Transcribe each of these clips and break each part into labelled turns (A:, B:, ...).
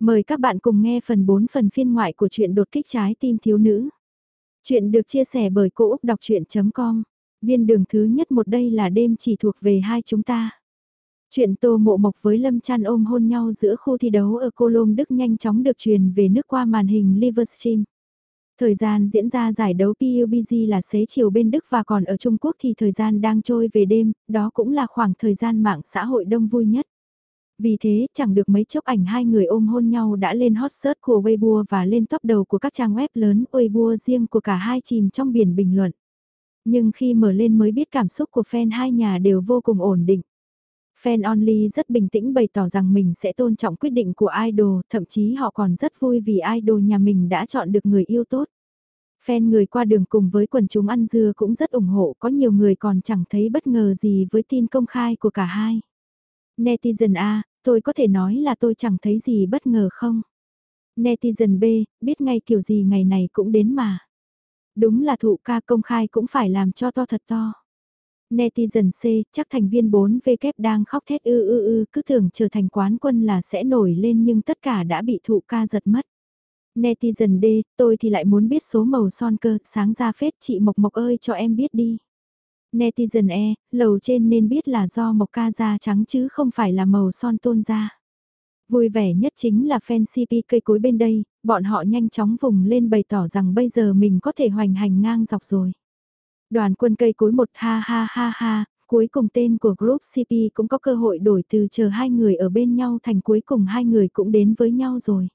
A: Mời các bạn cùng nghe phần 4 phần phiên ngoại của truyện đột kích trái tim thiếu nữ. Chuyện được chia sẻ bởi Cô Úc Đọc Chuyện.com Viên đường thứ nhất một đây là đêm chỉ thuộc về hai chúng ta. Chuyện Tô Mộ Mộc với Lâm Trăn ôm hôn nhau giữa khu thi đấu ở Cô Lôm Đức nhanh chóng được truyền về nước qua màn hình Livestream. Thời gian diễn ra giải đấu PUBG là xế chiều bên Đức và còn ở Trung Quốc thì thời gian đang trôi về đêm, đó cũng là khoảng thời gian mạng xã hội đông vui nhất. Vì thế, chẳng được mấy chốc ảnh hai người ôm hôn nhau đã lên hot search của Weibo và lên top đầu của các trang web lớn Weibo riêng của cả hai chìm trong biển bình luận. Nhưng khi mở lên mới biết cảm xúc của fan hai nhà đều vô cùng ổn định. Fan Only rất bình tĩnh bày tỏ rằng mình sẽ tôn trọng quyết định của idol, thậm chí họ còn rất vui vì idol nhà mình đã chọn được người yêu tốt. Fan người qua đường cùng với quần chúng ăn dưa cũng rất ủng hộ, có nhiều người còn chẳng thấy bất ngờ gì với tin công khai của cả hai. Netizen A, tôi có thể nói là tôi chẳng thấy gì bất ngờ không? Netizen B, biết ngay kiểu gì ngày này cũng đến mà. Đúng là thụ ca công khai cũng phải làm cho to thật to. Netizen C, chắc thành viên 4V đang khóc thét ư ư ư, cứ tưởng trở thành quán quân là sẽ nổi lên nhưng tất cả đã bị thụ ca giật mất. Netizen D, tôi thì lại muốn biết số màu son cơ, sáng ra phết chị Mộc Mộc ơi cho em biết đi. Netizen E, lầu trên nên biết là do mộc ca da trắng chứ không phải là màu son tôn da. Vui vẻ nhất chính là fan CP cây cối bên đây, bọn họ nhanh chóng vùng lên bày tỏ rằng bây giờ mình có thể hoành hành ngang dọc rồi. Đoàn quân cây cối một ha ha ha ha, cuối cùng tên của group CP cũng có cơ hội đổi từ chờ hai người ở bên nhau thành cuối cùng hai người cũng đến với nhau rồi.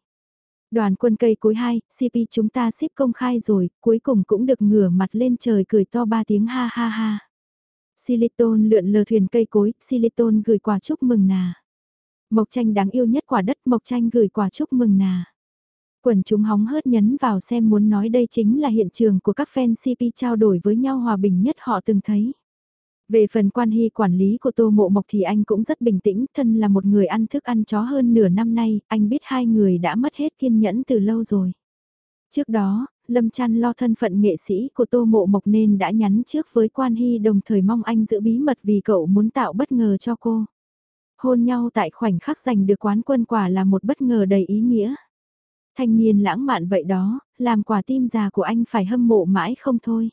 A: Đoàn quân cây cối 2, CP chúng ta ship công khai rồi, cuối cùng cũng được ngửa mặt lên trời cười to ba tiếng ha ha ha. Siliton lượn lờ thuyền cây cối, Siliton gửi quà chúc mừng nà. Mộc tranh đáng yêu nhất quả đất Mộc tranh gửi quà chúc mừng nà. Quần chúng hóng hớt nhấn vào xem muốn nói đây chính là hiện trường của các fan CP trao đổi với nhau hòa bình nhất họ từng thấy. Về phần quan hy quản lý của Tô Mộ Mộc thì anh cũng rất bình tĩnh, thân là một người ăn thức ăn chó hơn nửa năm nay, anh biết hai người đã mất hết kiên nhẫn từ lâu rồi. Trước đó, Lâm Trăn lo thân phận nghệ sĩ của Tô Mộ Mộc nên đã nhắn trước với Quan Hy đồng thời mong anh giữ bí mật vì cậu muốn tạo bất ngờ cho cô. Hôn nhau tại khoảnh khắc giành được quán quân quả là một bất ngờ đầy ý nghĩa. Thanh niên lãng mạn vậy đó, làm quả tim già của anh phải hâm mộ mãi không thôi.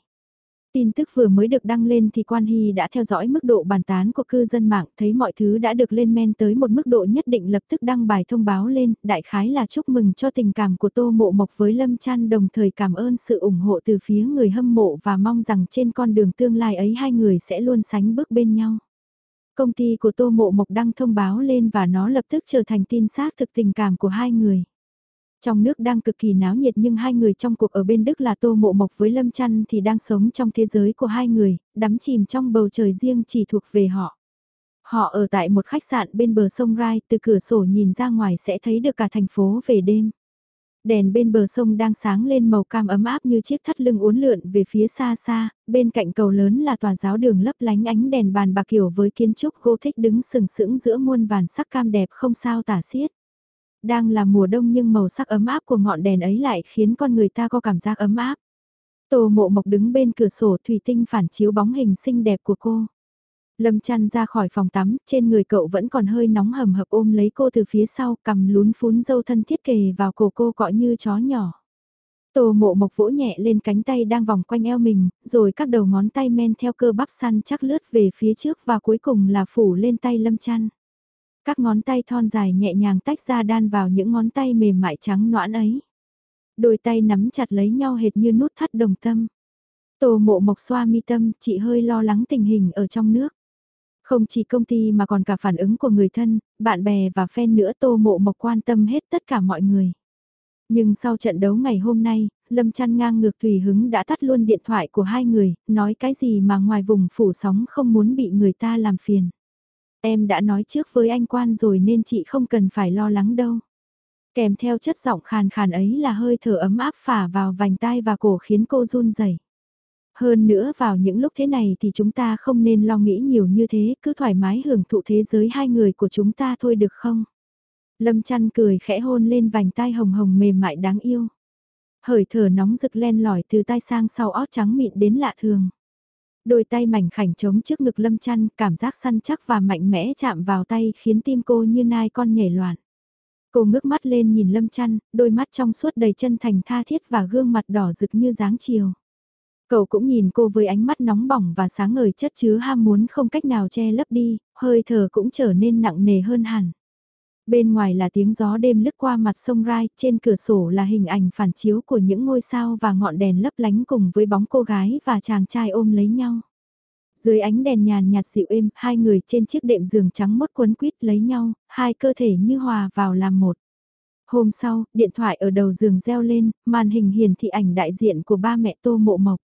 A: Tin tức vừa mới được đăng lên thì Quan Hy đã theo dõi mức độ bàn tán của cư dân mạng, thấy mọi thứ đã được lên men tới một mức độ nhất định lập tức đăng bài thông báo lên, đại khái là chúc mừng cho tình cảm của Tô Mộ Mộc với Lâm Trăn đồng thời cảm ơn sự ủng hộ từ phía người hâm mộ và mong rằng trên con đường tương lai ấy hai người sẽ luôn sánh bước bên nhau. Công ty của Tô Mộ Mộc đăng thông báo lên và nó lập tức trở thành tin xác thực tình cảm của hai người. Trong nước đang cực kỳ náo nhiệt nhưng hai người trong cuộc ở bên Đức là Tô Mộ Mộc với Lâm Trăn thì đang sống trong thế giới của hai người, đắm chìm trong bầu trời riêng chỉ thuộc về họ. Họ ở tại một khách sạn bên bờ sông Rai, từ cửa sổ nhìn ra ngoài sẽ thấy được cả thành phố về đêm. Đèn bên bờ sông đang sáng lên màu cam ấm áp như chiếc thắt lưng uốn lượn về phía xa xa, bên cạnh cầu lớn là tòa giáo đường lấp lánh ánh đèn bàn bạc kiểu với kiến trúc gothic đứng sừng sững giữa muôn vàn sắc cam đẹp không sao tả xiết đang là mùa đông nhưng màu sắc ấm áp của ngọn đèn ấy lại khiến con người ta có cảm giác ấm áp. Tô mộ mộc đứng bên cửa sổ thủy tinh phản chiếu bóng hình xinh đẹp của cô. Lâm chăn ra khỏi phòng tắm, trên người cậu vẫn còn hơi nóng hầm hập ôm lấy cô từ phía sau, cầm lún phún dâu thân thiết kề vào cổ cô cọ như chó nhỏ. Tô mộ mộc vỗ nhẹ lên cánh tay đang vòng quanh eo mình, rồi các đầu ngón tay men theo cơ bắp săn chắc lướt về phía trước và cuối cùng là phủ lên tay lâm chăn. Các ngón tay thon dài nhẹ nhàng tách ra đan vào những ngón tay mềm mại trắng noãn ấy. Đôi tay nắm chặt lấy nhau hệt như nút thắt đồng tâm. tô mộ mộc xoa mi tâm, chị hơi lo lắng tình hình ở trong nước. Không chỉ công ty mà còn cả phản ứng của người thân, bạn bè và fan nữa tô mộ mộc quan tâm hết tất cả mọi người. Nhưng sau trận đấu ngày hôm nay, Lâm chăn ngang ngược thủy hứng đã tắt luôn điện thoại của hai người, nói cái gì mà ngoài vùng phủ sóng không muốn bị người ta làm phiền. Em đã nói trước với anh quan rồi nên chị không cần phải lo lắng đâu. Kèm theo chất giọng khàn khàn ấy là hơi thở ấm áp phả vào vành tai và cổ khiến cô run rẩy. Hơn nữa vào những lúc thế này thì chúng ta không nên lo nghĩ nhiều như thế, cứ thoải mái hưởng thụ thế giới hai người của chúng ta thôi được không? Lâm chăn cười khẽ hôn lên vành tai hồng hồng mềm mại đáng yêu. Hởi thở nóng rực len lỏi từ tai sang sau ót trắng mịn đến lạ thường. Đôi tay mảnh khảnh trống trước ngực lâm chăn, cảm giác săn chắc và mạnh mẽ chạm vào tay khiến tim cô như nai con nhảy loạn. Cô ngước mắt lên nhìn Lâm Chăn, đôi mắt trong suốt đầy chân thành tha thiết và gương mặt đỏ rực như dáng chiều. Cậu cũng nhìn cô với ánh mắt nóng bỏng và sáng ngời chất chứa ham muốn không cách nào che lấp đi, hơi thở cũng trở nên nặng nề hơn hẳn. Bên ngoài là tiếng gió đêm lướt qua mặt sông Rai, trên cửa sổ là hình ảnh phản chiếu của những ngôi sao và ngọn đèn lấp lánh cùng với bóng cô gái và chàng trai ôm lấy nhau. Dưới ánh đèn nhàn nhạt dịu êm, hai người trên chiếc đệm giường trắng mốt cuốn quýt lấy nhau, hai cơ thể như hòa vào làm một. Hôm sau, điện thoại ở đầu giường reo lên, màn hình hiển thị ảnh đại diện của ba mẹ Tô Mộ Mộc.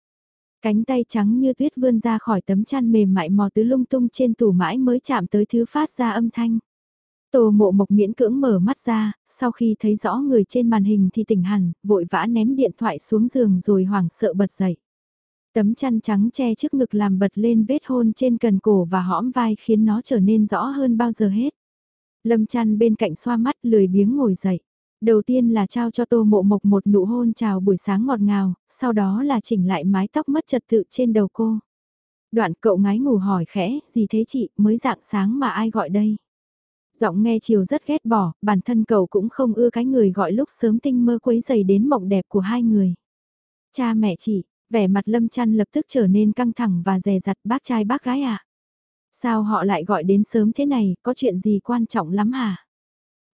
A: Cánh tay trắng như tuyết vươn ra khỏi tấm chăn mềm mại mò tứ lung tung trên tủ mãi mới chạm tới thứ phát ra âm thanh. Tô mộ mộc miễn cưỡng mở mắt ra, sau khi thấy rõ người trên màn hình thì tỉnh hẳn, vội vã ném điện thoại xuống giường rồi hoảng sợ bật dậy. Tấm chăn trắng che trước ngực làm bật lên vết hôn trên cần cổ và hõm vai khiến nó trở nên rõ hơn bao giờ hết. Lâm chăn bên cạnh xoa mắt lười biếng ngồi dậy. Đầu tiên là trao cho tô mộ mộc một nụ hôn chào buổi sáng ngọt ngào, sau đó là chỉnh lại mái tóc mất trật tự trên đầu cô. Đoạn cậu ngái ngủ hỏi khẽ, gì thế chị, mới dạng sáng mà ai gọi đây? Giọng nghe chiều rất ghét bỏ, bản thân cậu cũng không ưa cái người gọi lúc sớm tinh mơ quấy dày đến mộng đẹp của hai người. Cha mẹ chị, vẻ mặt lâm chăn lập tức trở nên căng thẳng và dè dặt bác trai bác gái à? Sao họ lại gọi đến sớm thế này, có chuyện gì quan trọng lắm hả?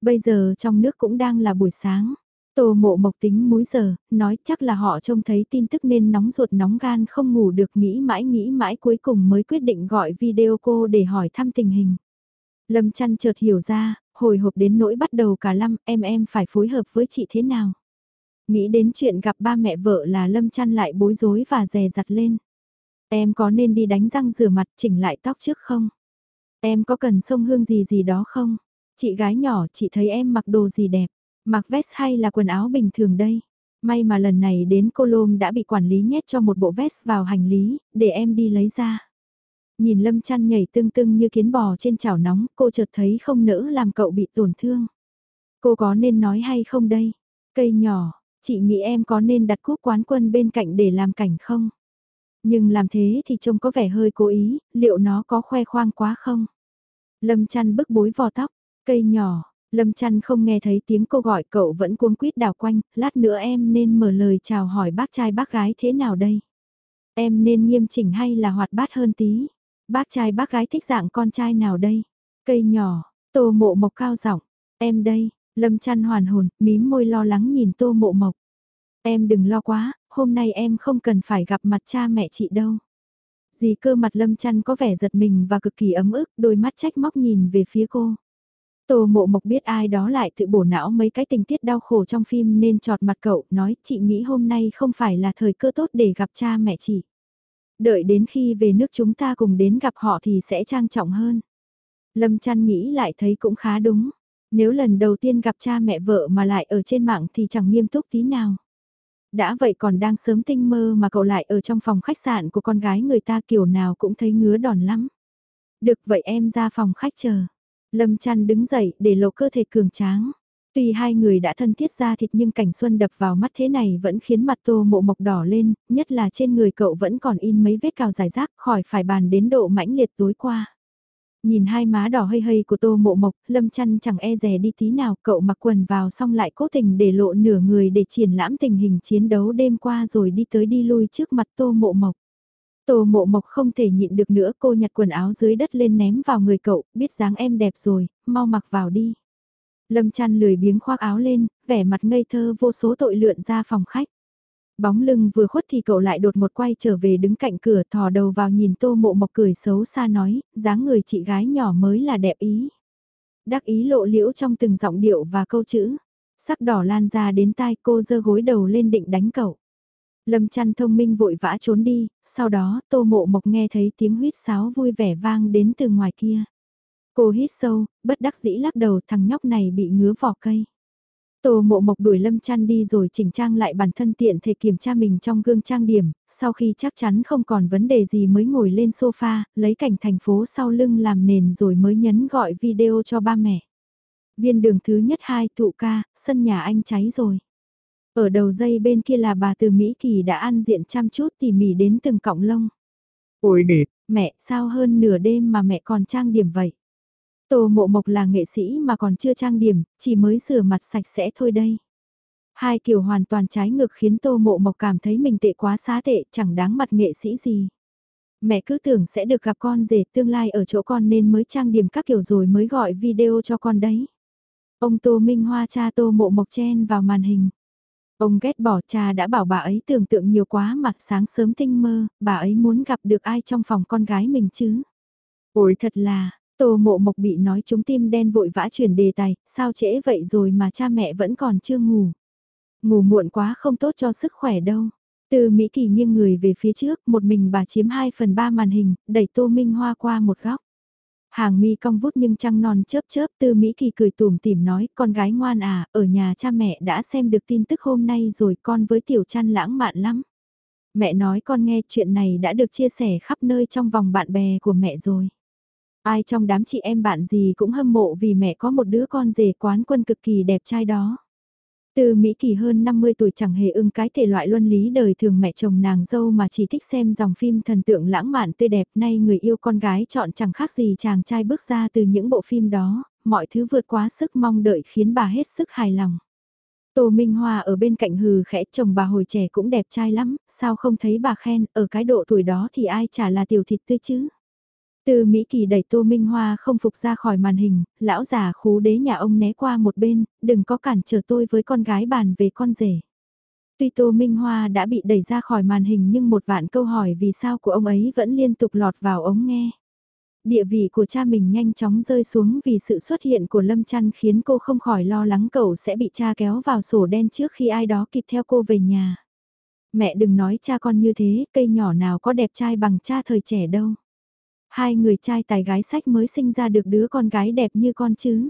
A: Bây giờ trong nước cũng đang là buổi sáng. Tô mộ mộc tính múi giờ, nói chắc là họ trông thấy tin tức nên nóng ruột nóng gan không ngủ được nghĩ mãi nghĩ mãi cuối cùng mới quyết định gọi video cô để hỏi thăm tình hình. Lâm chăn chợt hiểu ra, hồi hộp đến nỗi bắt đầu cả lâm em em phải phối hợp với chị thế nào. Nghĩ đến chuyện gặp ba mẹ vợ là Lâm chăn lại bối rối và dè dặt lên. Em có nên đi đánh răng rửa mặt chỉnh lại tóc trước không? Em có cần sông hương gì gì đó không? Chị gái nhỏ chị thấy em mặc đồ gì đẹp? Mặc vest hay là quần áo bình thường đây? May mà lần này đến cô Lôm đã bị quản lý nhét cho một bộ vest vào hành lý, để em đi lấy ra. Nhìn Lâm chăn nhảy tương tưng như kiến bò trên chảo nóng, cô chợt thấy không nỡ làm cậu bị tổn thương. Cô có nên nói hay không đây? Cây nhỏ, chị nghĩ em có nên đặt cúp quán quân bên cạnh để làm cảnh không? Nhưng làm thế thì trông có vẻ hơi cố ý, liệu nó có khoe khoang quá không? Lâm chăn bức bối vò tóc, cây nhỏ, Lâm chăn không nghe thấy tiếng cô gọi cậu vẫn cuống quýt đảo quanh, lát nữa em nên mở lời chào hỏi bác trai bác gái thế nào đây? Em nên nghiêm chỉnh hay là hoạt bát hơn tí? Bác trai bác gái thích dạng con trai nào đây? Cây nhỏ, tô mộ mộc cao giọng em đây, lâm chăn hoàn hồn, mím môi lo lắng nhìn tô mộ mộc. Em đừng lo quá, hôm nay em không cần phải gặp mặt cha mẹ chị đâu. Dì cơ mặt lâm chăn có vẻ giật mình và cực kỳ ấm ức, đôi mắt trách móc nhìn về phía cô. Tô mộ mộc biết ai đó lại tự bổ não mấy cái tình tiết đau khổ trong phim nên trọt mặt cậu, nói chị nghĩ hôm nay không phải là thời cơ tốt để gặp cha mẹ chị. Đợi đến khi về nước chúng ta cùng đến gặp họ thì sẽ trang trọng hơn. Lâm chăn nghĩ lại thấy cũng khá đúng. Nếu lần đầu tiên gặp cha mẹ vợ mà lại ở trên mạng thì chẳng nghiêm túc tí nào. Đã vậy còn đang sớm tinh mơ mà cậu lại ở trong phòng khách sạn của con gái người ta kiểu nào cũng thấy ngứa đòn lắm. Được vậy em ra phòng khách chờ. Lâm chăn đứng dậy để lộ cơ thể cường tráng. Tuy hai người đã thân thiết ra thịt nhưng cảnh xuân đập vào mắt thế này vẫn khiến mặt tô mộ mộc đỏ lên, nhất là trên người cậu vẫn còn in mấy vết cào dài rác khỏi phải bàn đến độ mãnh liệt tối qua. Nhìn hai má đỏ hơi hơi của tô mộ mộc, lâm chăn chẳng e rè đi tí nào, cậu mặc quần vào xong lại cố tình để lộ nửa người để triển lãm tình hình chiến đấu đêm qua rồi đi tới đi lui trước mặt tô mộ mộc. Tô mộ mộc không thể nhịn được nữa cô nhặt quần áo dưới đất lên ném vào người cậu, biết dáng em đẹp rồi, mau mặc vào đi. Lâm chăn lười biếng khoác áo lên, vẻ mặt ngây thơ vô số tội lượn ra phòng khách. Bóng lưng vừa khuất thì cậu lại đột một quay trở về đứng cạnh cửa thò đầu vào nhìn tô mộ mộc cười xấu xa nói, dáng người chị gái nhỏ mới là đẹp ý. Đắc ý lộ liễu trong từng giọng điệu và câu chữ. Sắc đỏ lan ra đến tai cô giơ gối đầu lên định đánh cậu. Lâm chăn thông minh vội vã trốn đi, sau đó tô mộ mộc nghe thấy tiếng huyết sáo vui vẻ vang đến từ ngoài kia. Cô hít sâu, bất đắc dĩ lắc đầu thằng nhóc này bị ngứa vỏ cây. Tô mộ mộc đuổi lâm chăn đi rồi chỉnh trang lại bản thân tiện thể kiểm tra mình trong gương trang điểm, sau khi chắc chắn không còn vấn đề gì mới ngồi lên sofa, lấy cảnh thành phố sau lưng làm nền rồi mới nhấn gọi video cho ba mẹ. Viên đường thứ nhất hai tụ ca, sân nhà anh cháy rồi. Ở đầu dây bên kia là bà từ Mỹ Kỳ đã ăn diện chăm chút tỉ mỉ đến từng cọng lông.
B: Ôi đệt,
A: mẹ sao hơn nửa đêm mà mẹ còn trang điểm vậy? Tô Mộ Mộc là nghệ sĩ mà còn chưa trang điểm, chỉ mới rửa mặt sạch sẽ thôi đây. Hai kiểu hoàn toàn trái ngược khiến Tô Mộ Mộc cảm thấy mình tệ quá xá tệ, chẳng đáng mặt nghệ sĩ gì. Mẹ cứ tưởng sẽ được gặp con rể tương lai ở chỗ con nên mới trang điểm các kiểu rồi mới gọi video cho con đấy. Ông Tô Minh Hoa cha Tô Mộ Mộc chen vào màn hình. Ông ghét bỏ cha đã bảo bà ấy tưởng tượng nhiều quá mặt sáng sớm tinh mơ, bà ấy muốn gặp được ai trong phòng con gái mình chứ. Ôi thật là, Tô Mộ Mộc bị nói chúng tim đen vội vã chuyển đề tài, sao trễ vậy rồi mà cha mẹ vẫn còn chưa ngủ. Ngủ muộn quá không tốt cho sức khỏe đâu. Từ Mỹ Kỳ nghiêng người về phía trước, một mình bà chiếm 2 phần 3 màn hình, đẩy Tô Minh Hoa qua một góc. Hàng mi cong vút nhưng trăng non chớp chớp từ Mỹ Kỳ cười tủm tỉm nói con gái ngoan à, ở nhà cha mẹ đã xem được tin tức hôm nay rồi con với tiểu chăn lãng mạn lắm. Mẹ nói con nghe chuyện này đã được chia sẻ khắp nơi trong vòng bạn bè của mẹ rồi. Ai trong đám chị em bạn gì cũng hâm mộ vì mẹ có một đứa con rể quán quân cực kỳ đẹp trai đó. Từ Mỹ Kỳ hơn 50 tuổi chẳng hề ưng cái thể loại luân lý đời thường mẹ chồng nàng dâu mà chỉ thích xem dòng phim thần tượng lãng mạn tươi đẹp nay người yêu con gái chọn chẳng khác gì chàng trai bước ra từ những bộ phim đó, mọi thứ vượt quá sức mong đợi khiến bà hết sức hài lòng. Tô Minh Hoa ở bên cạnh hừ khẽ chồng bà hồi trẻ cũng đẹp trai lắm, sao không thấy bà khen, ở cái độ tuổi đó thì ai chả là tiểu thịt tươi chứ. Từ Mỹ Kỳ đẩy Tô Minh Hoa không phục ra khỏi màn hình, lão già khú đế nhà ông né qua một bên, đừng có cản trở tôi với con gái bàn về con rể. Tuy Tô Minh Hoa đã bị đẩy ra khỏi màn hình nhưng một vạn câu hỏi vì sao của ông ấy vẫn liên tục lọt vào ống nghe. Địa vị của cha mình nhanh chóng rơi xuống vì sự xuất hiện của Lâm Trăn khiến cô không khỏi lo lắng cậu sẽ bị cha kéo vào sổ đen trước khi ai đó kịp theo cô về nhà. Mẹ đừng nói cha con như thế, cây nhỏ nào có đẹp trai bằng cha thời trẻ đâu. Hai người trai tài gái sách mới sinh ra được đứa con gái đẹp như con chứ.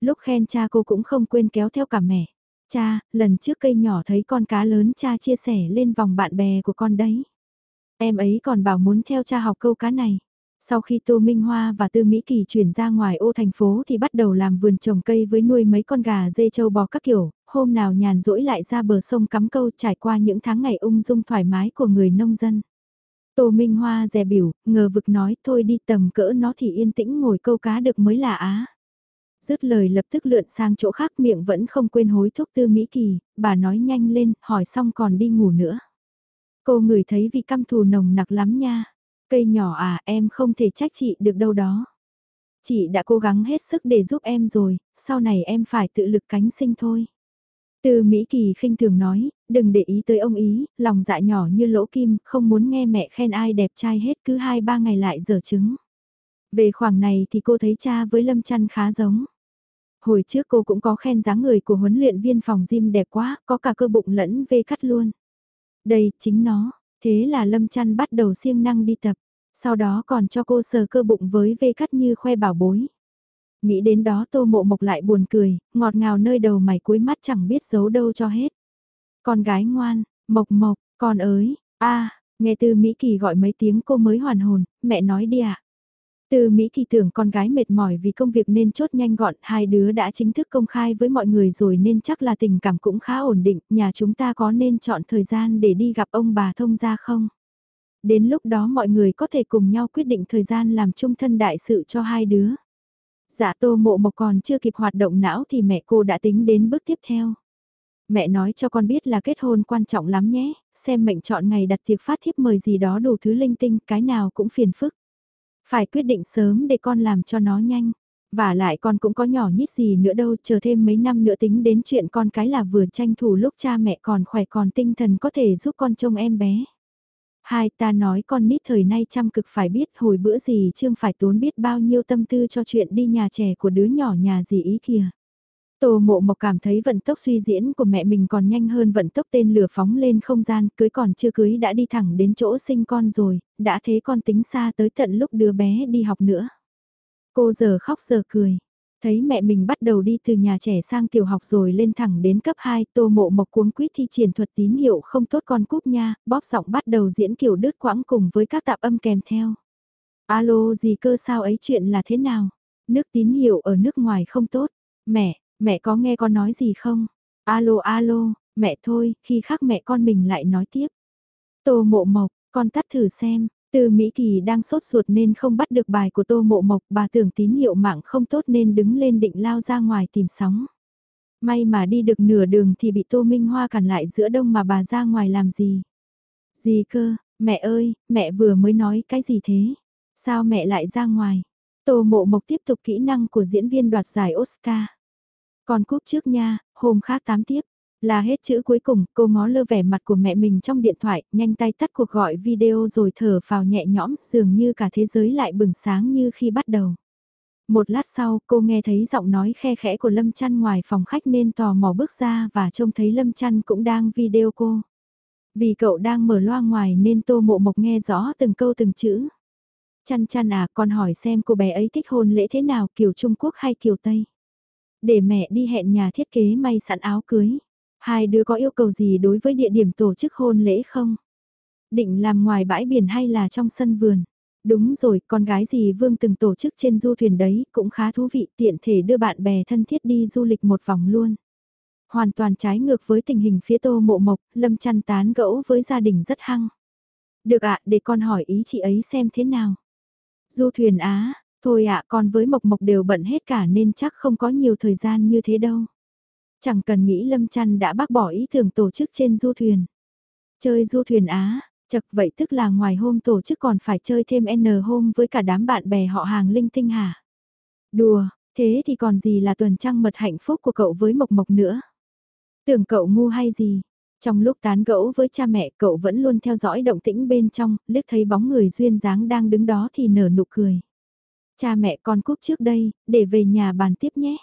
A: Lúc khen cha cô cũng không quên kéo theo cả mẹ. Cha, lần trước cây nhỏ thấy con cá lớn cha chia sẻ lên vòng bạn bè của con đấy. Em ấy còn bảo muốn theo cha học câu cá này. Sau khi Tô Minh Hoa và Tư Mỹ Kỳ chuyển ra ngoài ô thành phố thì bắt đầu làm vườn trồng cây với nuôi mấy con gà dê trâu bò các kiểu, hôm nào nhàn rỗi lại ra bờ sông cắm câu trải qua những tháng ngày ung dung thoải mái của người nông dân. Tô Minh Hoa dè biểu, ngờ vực nói thôi đi tầm cỡ nó thì yên tĩnh ngồi câu cá được mới là á. Dứt lời lập tức lượn sang chỗ khác miệng vẫn không quên hối thúc tư Mỹ Kỳ, bà nói nhanh lên, hỏi xong còn đi ngủ nữa. Cô ngửi thấy vị căm thù nồng nặc lắm nha. Cây nhỏ à em không thể trách chị được đâu đó. Chị đã cố gắng hết sức để giúp em rồi, sau này em phải tự lực cánh sinh thôi. Từ Mỹ Kỳ khinh thường nói, đừng để ý tới ông ý, lòng dạ nhỏ như lỗ kim, không muốn nghe mẹ khen ai đẹp trai hết cứ 2-3 ngày lại dở trứng. Về khoảng này thì cô thấy cha với Lâm Trăn khá giống. Hồi trước cô cũng có khen dáng người của huấn luyện viên phòng gym đẹp quá, có cả cơ bụng lẫn vê cắt luôn. Đây, chính nó, thế là Lâm Trăn bắt đầu siêng năng đi tập, sau đó còn cho cô sờ cơ bụng với vê cắt như khoe bảo bối. Nghĩ đến đó tô mộ mộc lại buồn cười, ngọt ngào nơi đầu mày cuối mắt chẳng biết giấu đâu cho hết. Con gái ngoan, mộc mộc, con ơi, a nghe từ Mỹ Kỳ gọi mấy tiếng cô mới hoàn hồn, mẹ nói đi ạ. À. Từ Mỹ Kỳ tưởng con gái mệt mỏi vì công việc nên chốt nhanh gọn, hai đứa đã chính thức công khai với mọi người rồi nên chắc là tình cảm cũng khá ổn định, nhà chúng ta có nên chọn thời gian để đi gặp ông bà thông gia không? Đến lúc đó mọi người có thể cùng nhau quyết định thời gian làm chung thân đại sự cho hai đứa. Dạ tô mộ mộc còn chưa kịp hoạt động não thì mẹ cô đã tính đến bước tiếp theo. Mẹ nói cho con biết là kết hôn quan trọng lắm nhé, xem mệnh chọn ngày đặt tiệc phát thiếp mời gì đó đủ thứ linh tinh, cái nào cũng phiền phức. Phải quyết định sớm để con làm cho nó nhanh. Và lại con cũng có nhỏ nhít gì nữa đâu, chờ thêm mấy năm nữa tính đến chuyện con cái là vừa tranh thủ lúc cha mẹ còn khỏe còn tinh thần có thể giúp con trông em bé. Hai ta nói con nít thời nay chăm cực phải biết hồi bữa gì chương phải tốn biết bao nhiêu tâm tư cho chuyện đi nhà trẻ của đứa nhỏ nhà gì ý kìa. Tô mộ mộc cảm thấy vận tốc suy diễn của mẹ mình còn nhanh hơn vận tốc tên lửa phóng lên không gian, cưới còn chưa cưới đã đi thẳng đến chỗ sinh con rồi, đã thế con tính xa tới tận lúc đứa bé đi học nữa. Cô giờ khóc giờ cười. Thấy mẹ mình bắt đầu đi từ nhà trẻ sang tiểu học rồi lên thẳng đến cấp 2, tô mộ mộc cuống quýt thi triển thuật tín hiệu không tốt con cúp nha, bóp giọng bắt đầu diễn kiểu đứt quãng cùng với các tạp âm kèm theo. Alo gì cơ sao ấy chuyện là thế nào? Nước tín hiệu ở nước ngoài không tốt. Mẹ, mẹ có nghe con nói gì không? Alo alo, mẹ thôi, khi khác mẹ con mình lại nói tiếp. Tô mộ mộc, con tắt thử xem, Từ Mỹ Kỳ đang sốt ruột nên không bắt được bài của Tô Mộ Mộc, bà tưởng tín hiệu mạng không tốt nên đứng lên định lao ra ngoài tìm sóng. May mà đi được nửa đường thì bị Tô Minh Hoa cản lại giữa đông mà bà ra ngoài làm gì. Gì cơ, mẹ ơi, mẹ vừa mới nói cái gì thế? Sao mẹ lại ra ngoài? Tô Mộ Mộc tiếp tục kỹ năng của diễn viên đoạt giải Oscar. Còn cúp trước nha, hôm khác tám tiếp. Là hết chữ cuối cùng, cô ngó lơ vẻ mặt của mẹ mình trong điện thoại, nhanh tay tắt cuộc gọi video rồi thở vào nhẹ nhõm, dường như cả thế giới lại bừng sáng như khi bắt đầu. Một lát sau, cô nghe thấy giọng nói khe khẽ của Lâm Chăn ngoài phòng khách nên tò mò bước ra và trông thấy Lâm Chăn cũng đang video cô. Vì cậu đang mở loa ngoài nên Tô Mộ Mộc nghe rõ từng câu từng chữ. Chăn chăn à, con hỏi xem cô bé ấy thích hôn lễ thế nào, kiểu Trung Quốc hay kiểu Tây? Để mẹ đi hẹn nhà thiết kế may sẵn áo cưới. Hai đứa có yêu cầu gì đối với địa điểm tổ chức hôn lễ không? Định làm ngoài bãi biển hay là trong sân vườn? Đúng rồi, con gái gì Vương từng tổ chức trên du thuyền đấy, cũng khá thú vị, tiện thể đưa bạn bè thân thiết đi du lịch một vòng luôn. Hoàn toàn trái ngược với tình hình phía tô mộ mộc, Lâm chăn tán gẫu với gia đình rất hăng. Được ạ, để con hỏi ý chị ấy xem thế nào. Du thuyền Á, thôi ạ con với Mộc Mộc đều bận hết cả nên chắc không có nhiều thời gian như thế đâu. Chẳng cần nghĩ Lâm Trăn đã bác bỏ ý tưởng tổ chức trên du thuyền. Chơi du thuyền Á, chật vậy tức là ngoài hôm tổ chức còn phải chơi thêm N hôm với cả đám bạn bè họ hàng linh tinh hả? Đùa, thế thì còn gì là tuần trăng mật hạnh phúc của cậu với Mộc Mộc nữa? Tưởng cậu ngu hay gì? Trong lúc tán gẫu với cha mẹ cậu vẫn luôn theo dõi động tĩnh bên trong, liếc thấy bóng người duyên dáng đang đứng đó thì nở nụ cười. Cha mẹ con cúp trước đây, để về nhà bàn tiếp nhé.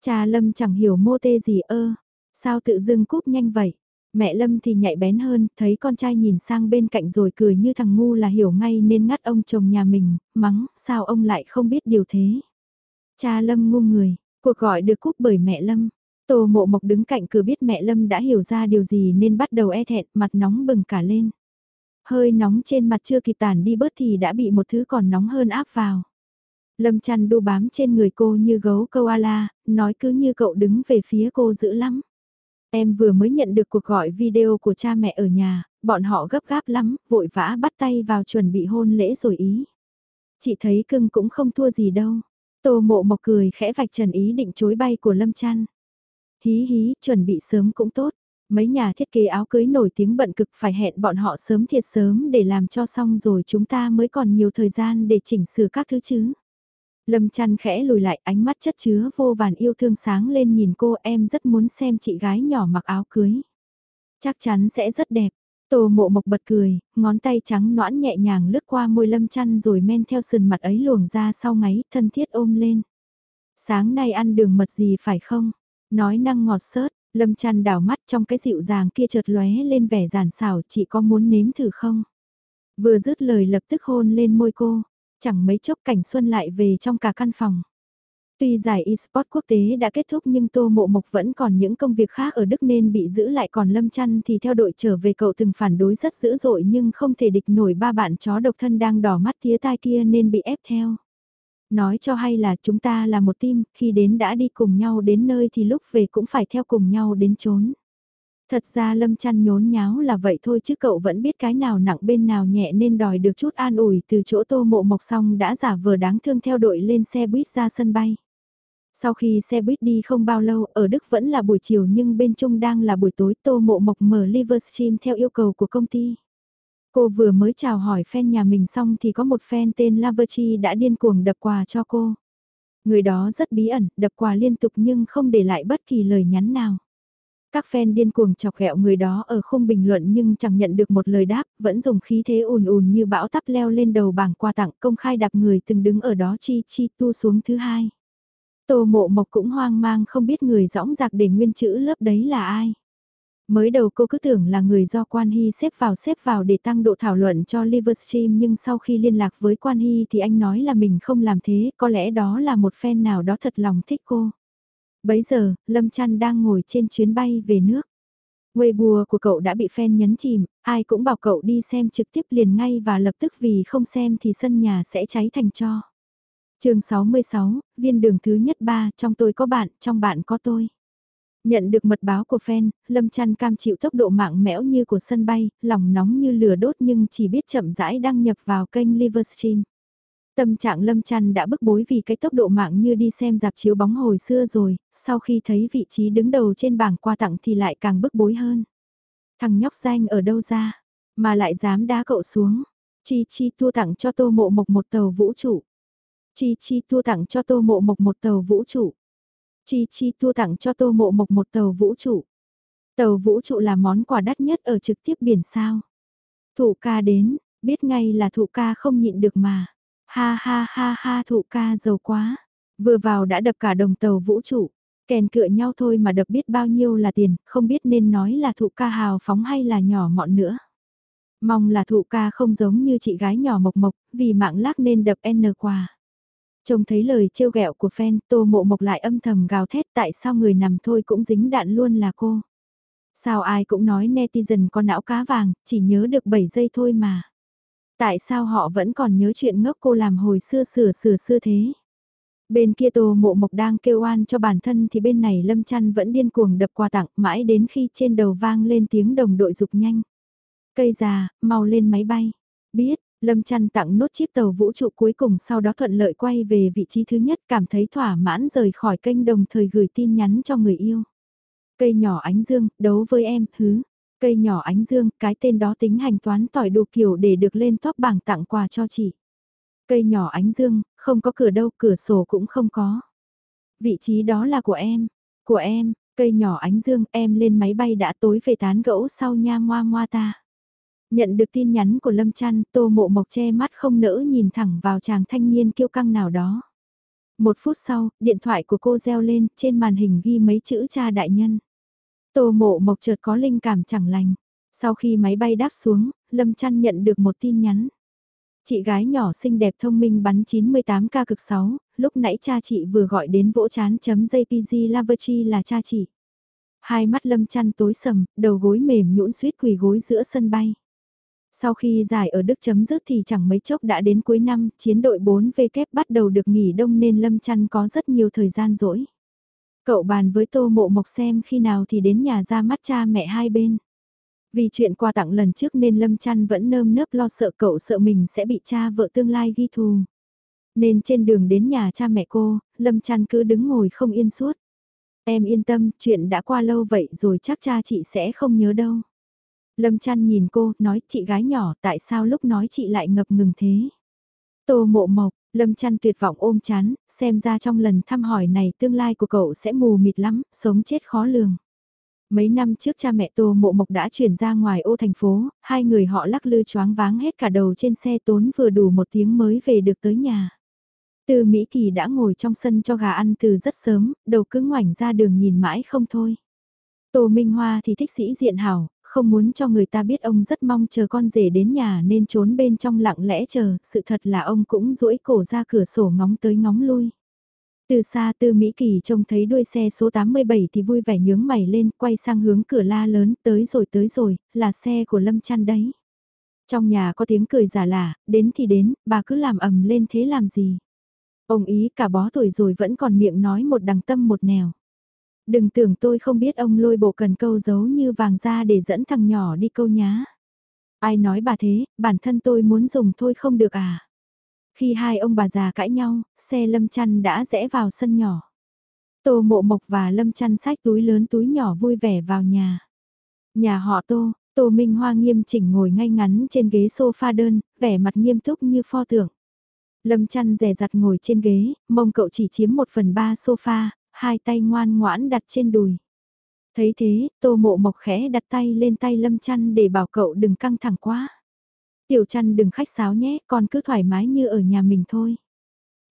A: Cha Lâm chẳng hiểu mô tê gì ơ, sao tự dưng cúp nhanh vậy? Mẹ Lâm thì nhạy bén hơn, thấy con trai nhìn sang bên cạnh rồi cười như thằng ngu là hiểu ngay nên ngắt ông chồng nhà mình, mắng, sao ông lại không biết điều thế? Cha Lâm ngu người, cuộc gọi được cúp bởi mẹ Lâm. Tô mộ mộc đứng cạnh cửa biết mẹ Lâm đã hiểu ra điều gì nên bắt đầu e thẹn, mặt nóng bừng cả lên. Hơi nóng trên mặt chưa kịp tàn đi bớt thì đã bị một thứ còn nóng hơn áp vào. Lâm chăn đu bám trên người cô như gấu koala, nói cứ như cậu đứng về phía cô dữ lắm. Em vừa mới nhận được cuộc gọi video của cha mẹ ở nhà, bọn họ gấp gáp lắm, vội vã bắt tay vào chuẩn bị hôn lễ rồi ý. Chị thấy cưng cũng không thua gì đâu. Tô mộ mộc cười khẽ vạch trần ý định chối bay của Lâm chăn. Hí hí, chuẩn bị sớm cũng tốt. Mấy nhà thiết kế áo cưới nổi tiếng bận cực phải hẹn bọn họ sớm thiệt sớm để làm cho xong rồi chúng ta mới còn nhiều thời gian để chỉnh sửa các thứ chứ. Lâm chăn khẽ lùi lại ánh mắt chất chứa vô vàn yêu thương sáng lên nhìn cô em rất muốn xem chị gái nhỏ mặc áo cưới. Chắc chắn sẽ rất đẹp. Tô mộ mộc bật cười, ngón tay trắng noãn nhẹ nhàng lướt qua môi lâm chăn rồi men theo sườn mặt ấy luồng ra sau ngáy thân thiết ôm lên. Sáng nay ăn đường mật gì phải không? Nói năng ngọt sớt, lâm chăn đảo mắt trong cái dịu dàng kia chợt lóe lên vẻ giản xảo chị có muốn nếm thử không? Vừa dứt lời lập tức hôn lên môi cô, Chẳng mấy chốc cảnh xuân lại về trong cả căn phòng. Tuy giải eSport quốc tế đã kết thúc nhưng Tô Mộ Mộc vẫn còn những công việc khác ở Đức nên bị giữ lại còn Lâm Chăn thì theo đội trở về cậu từng phản đối rất dữ dội nhưng không thể địch nổi ba bạn chó độc thân đang đỏ mắt tía tai kia nên bị ép theo. Nói cho hay là chúng ta là một team, khi đến đã đi cùng nhau đến nơi thì lúc về cũng phải theo cùng nhau đến trốn. Thật ra Lâm chăn nhốn nháo là vậy thôi chứ cậu vẫn biết cái nào nặng bên nào nhẹ nên đòi được chút an ủi từ chỗ tô mộ mộc xong đã giả vờ đáng thương theo đội lên xe buýt ra sân bay. Sau khi xe buýt đi không bao lâu, ở Đức vẫn là buổi chiều nhưng bên Trung đang là buổi tối tô mộ mộc mở Livestream theo yêu cầu của công ty. Cô vừa mới chào hỏi fan nhà mình xong thì có một fan tên Laverchi đã điên cuồng đập quà cho cô. Người đó rất bí ẩn, đập quà liên tục nhưng không để lại bất kỳ lời nhắn nào. Các fan điên cuồng chọc ghẹo người đó ở khung bình luận nhưng chẳng nhận được một lời đáp, vẫn dùng khí thế ùn ùn như bão tắp leo lên đầu bảng quà tặng công khai đạp người từng đứng ở đó chi chi tu xuống thứ hai. Tô mộ mộc cũng hoang mang không biết người dõng dạc để nguyên chữ lớp đấy là ai. Mới đầu cô cứ tưởng là người do Quan Hy xếp vào xếp vào để tăng độ thảo luận cho Livestream nhưng sau khi liên lạc với Quan Hy thì anh nói là mình không làm thế, có lẽ đó là một fan nào đó thật lòng thích cô. Bấy giờ, Lâm Trăn đang ngồi trên chuyến bay về nước. Weibo của cậu đã bị fan nhấn chìm, ai cũng bảo cậu đi xem trực tiếp liền ngay và lập tức vì không xem thì sân nhà sẽ cháy thành cho. chương 66, viên đường thứ nhất ba, trong tôi có bạn, trong bạn có tôi. Nhận được mật báo của fan, Lâm Trăn cam chịu tốc độ mạng mẽo như của sân bay, lòng nóng như lửa đốt nhưng chỉ biết chậm rãi đăng nhập vào kênh Livestream. Tâm trạng Lâm Trăn đã bức bối vì cái tốc độ mạng như đi xem dạp chiếu bóng hồi xưa rồi, sau khi thấy vị trí đứng đầu trên bảng quà tặng thì lại càng bức bối hơn. Thằng nhóc danh ở đâu ra, mà lại dám đá cậu xuống. Chi Chi tua tặng cho Tô Mộ Mộc một tàu vũ trụ. Chi Chi tua tặng cho Tô Mộ Mộc một tàu vũ trụ. Chi Chi tua tặng cho Tô Mộ Mộc một tàu vũ trụ. Tàu vũ trụ là món quà đắt nhất ở trực tiếp biển sao. Thụ ca đến, biết ngay là thụ ca không nhịn được mà. Ha ha ha ha thụ ca giàu quá. Vừa vào đã đập cả đồng tàu vũ trụ. Kèn cựa nhau thôi mà đập biết bao nhiêu là tiền, không biết nên nói là thụ ca hào phóng hay là nhỏ mọn nữa. Mong là thụ ca không giống như chị gái nhỏ mộc mộc, vì mạng lác nên đập N quà. Trông thấy lời trêu ghẹo của fan, tô mộ mộc lại âm thầm gào thét tại sao người nằm thôi cũng dính đạn luôn là cô. Sao ai cũng nói netizen có não cá vàng, chỉ nhớ được 7 giây thôi mà. Tại sao họ vẫn còn nhớ chuyện ngốc cô làm hồi xưa sửa sửa xưa thế? Bên kia Tô Mộ Mộc đang kêu oan cho bản thân thì bên này Lâm Chăn vẫn điên cuồng đập quà tặng mãi đến khi trên đầu vang lên tiếng đồng đội dục nhanh. Cây già, mau lên máy bay. Biết, Lâm Chăn tặng nốt chiếc tàu vũ trụ cuối cùng sau đó thuận lợi quay về vị trí thứ nhất cảm thấy thỏa mãn rời khỏi kênh đồng thời gửi tin nhắn cho người yêu. Cây nhỏ ánh dương, đấu với em, hứ. Cây nhỏ ánh dương, cái tên đó tính hành toán tỏi đủ kiểu để được lên top bảng tặng quà cho chị. Cây nhỏ ánh dương, không có cửa đâu, cửa sổ cũng không có. Vị trí đó là của em, của em, cây nhỏ ánh dương, em lên máy bay đã tối về tán gẫu sau nha ngoa ngoa ta. Nhận được tin nhắn của Lâm Trăn, Tô Mộ Mộc che mắt không nỡ nhìn thẳng vào chàng thanh niên kiêu căng nào đó. Một phút sau, điện thoại của cô reo lên, trên màn hình ghi mấy chữ cha đại nhân. Tô Mộ Mộc chợt có linh cảm chẳng lành. Sau khi máy bay đáp xuống, Lâm Trăn nhận được một tin nhắn. Chị gái nhỏ xinh đẹp thông minh bắn 98k cực 6, lúc nãy cha chị vừa gọi đến vỗ chán chấm JPG lavachi là cha chị. Hai mắt lâm chăn tối sầm, đầu gối mềm nhũn suýt quỳ gối giữa sân bay. Sau khi giải ở Đức chấm dứt thì chẳng mấy chốc đã đến cuối năm, chiến đội 4V bắt đầu được nghỉ đông nên Lâm Chăn có rất nhiều thời gian rỗi. Cậu bàn với Tô Mộ Mộc xem khi nào thì đến nhà ra mắt cha mẹ hai bên. Vì chuyện quà tặng lần trước nên Lâm Chăn vẫn nơm nớp lo sợ cậu sợ mình sẽ bị cha vợ tương lai ghi thù. Nên trên đường đến nhà cha mẹ cô, Lâm Chăn cứ đứng ngồi không yên suốt. Em yên tâm, chuyện đã qua lâu vậy rồi chắc cha chị sẽ không nhớ đâu. Lâm Chăn nhìn cô, nói chị gái nhỏ tại sao lúc nói chị lại ngập ngừng thế. Tô mộ mộc, Lâm Chăn tuyệt vọng ôm chán, xem ra trong lần thăm hỏi này tương lai của cậu sẽ mù mịt lắm, sống chết khó lường. Mấy năm trước cha mẹ Tô Mộ Mộc đã chuyển ra ngoài ô thành phố, hai người họ lắc lư choáng váng hết cả đầu trên xe tốn vừa đủ một tiếng mới về được tới nhà. Từ Mỹ Kỳ đã ngồi trong sân cho gà ăn từ rất sớm, đầu cứ ngoảnh ra đường nhìn mãi không thôi. Tô Minh Hoa thì thích sĩ diện hảo, không muốn cho người ta biết ông rất mong chờ con rể đến nhà nên trốn bên trong lặng lẽ chờ, sự thật là ông cũng duỗi cổ ra cửa sổ ngóng tới ngóng lui. Từ xa Tư Mỹ Kỳ trông thấy đuôi xe số 87 thì vui vẻ nhướng mày lên, quay sang hướng cửa la lớn, tới rồi tới rồi, là xe của Lâm Chăn đấy. Trong nhà có tiếng cười giả lả, đến thì đến, bà cứ làm ầm lên thế làm gì. Ông ý cả bó tuổi rồi vẫn còn miệng nói một đằng tâm một nẻo. Đừng tưởng tôi không biết ông lôi bộ cần câu giấu như vàng ra để dẫn thằng nhỏ đi câu nhá. Ai nói bà thế, bản thân tôi muốn dùng thôi không được à. Khi hai ông bà già cãi nhau, xe lâm chăn đã rẽ vào sân nhỏ. Tô mộ mộc và lâm chăn sách túi lớn túi nhỏ vui vẻ vào nhà. Nhà họ tô, tô minh hoa nghiêm chỉnh ngồi ngay ngắn trên ghế sofa đơn, vẻ mặt nghiêm túc như pho tượng. Lâm chăn rè rặt ngồi trên ghế, mông cậu chỉ chiếm một phần ba sofa, hai tay ngoan ngoãn đặt trên đùi. Thấy thế, tô mộ mộc khẽ đặt tay lên tay lâm chăn để bảo cậu đừng căng thẳng quá. Tiểu chăn đừng khách sáo nhé, con cứ thoải mái như ở nhà mình thôi.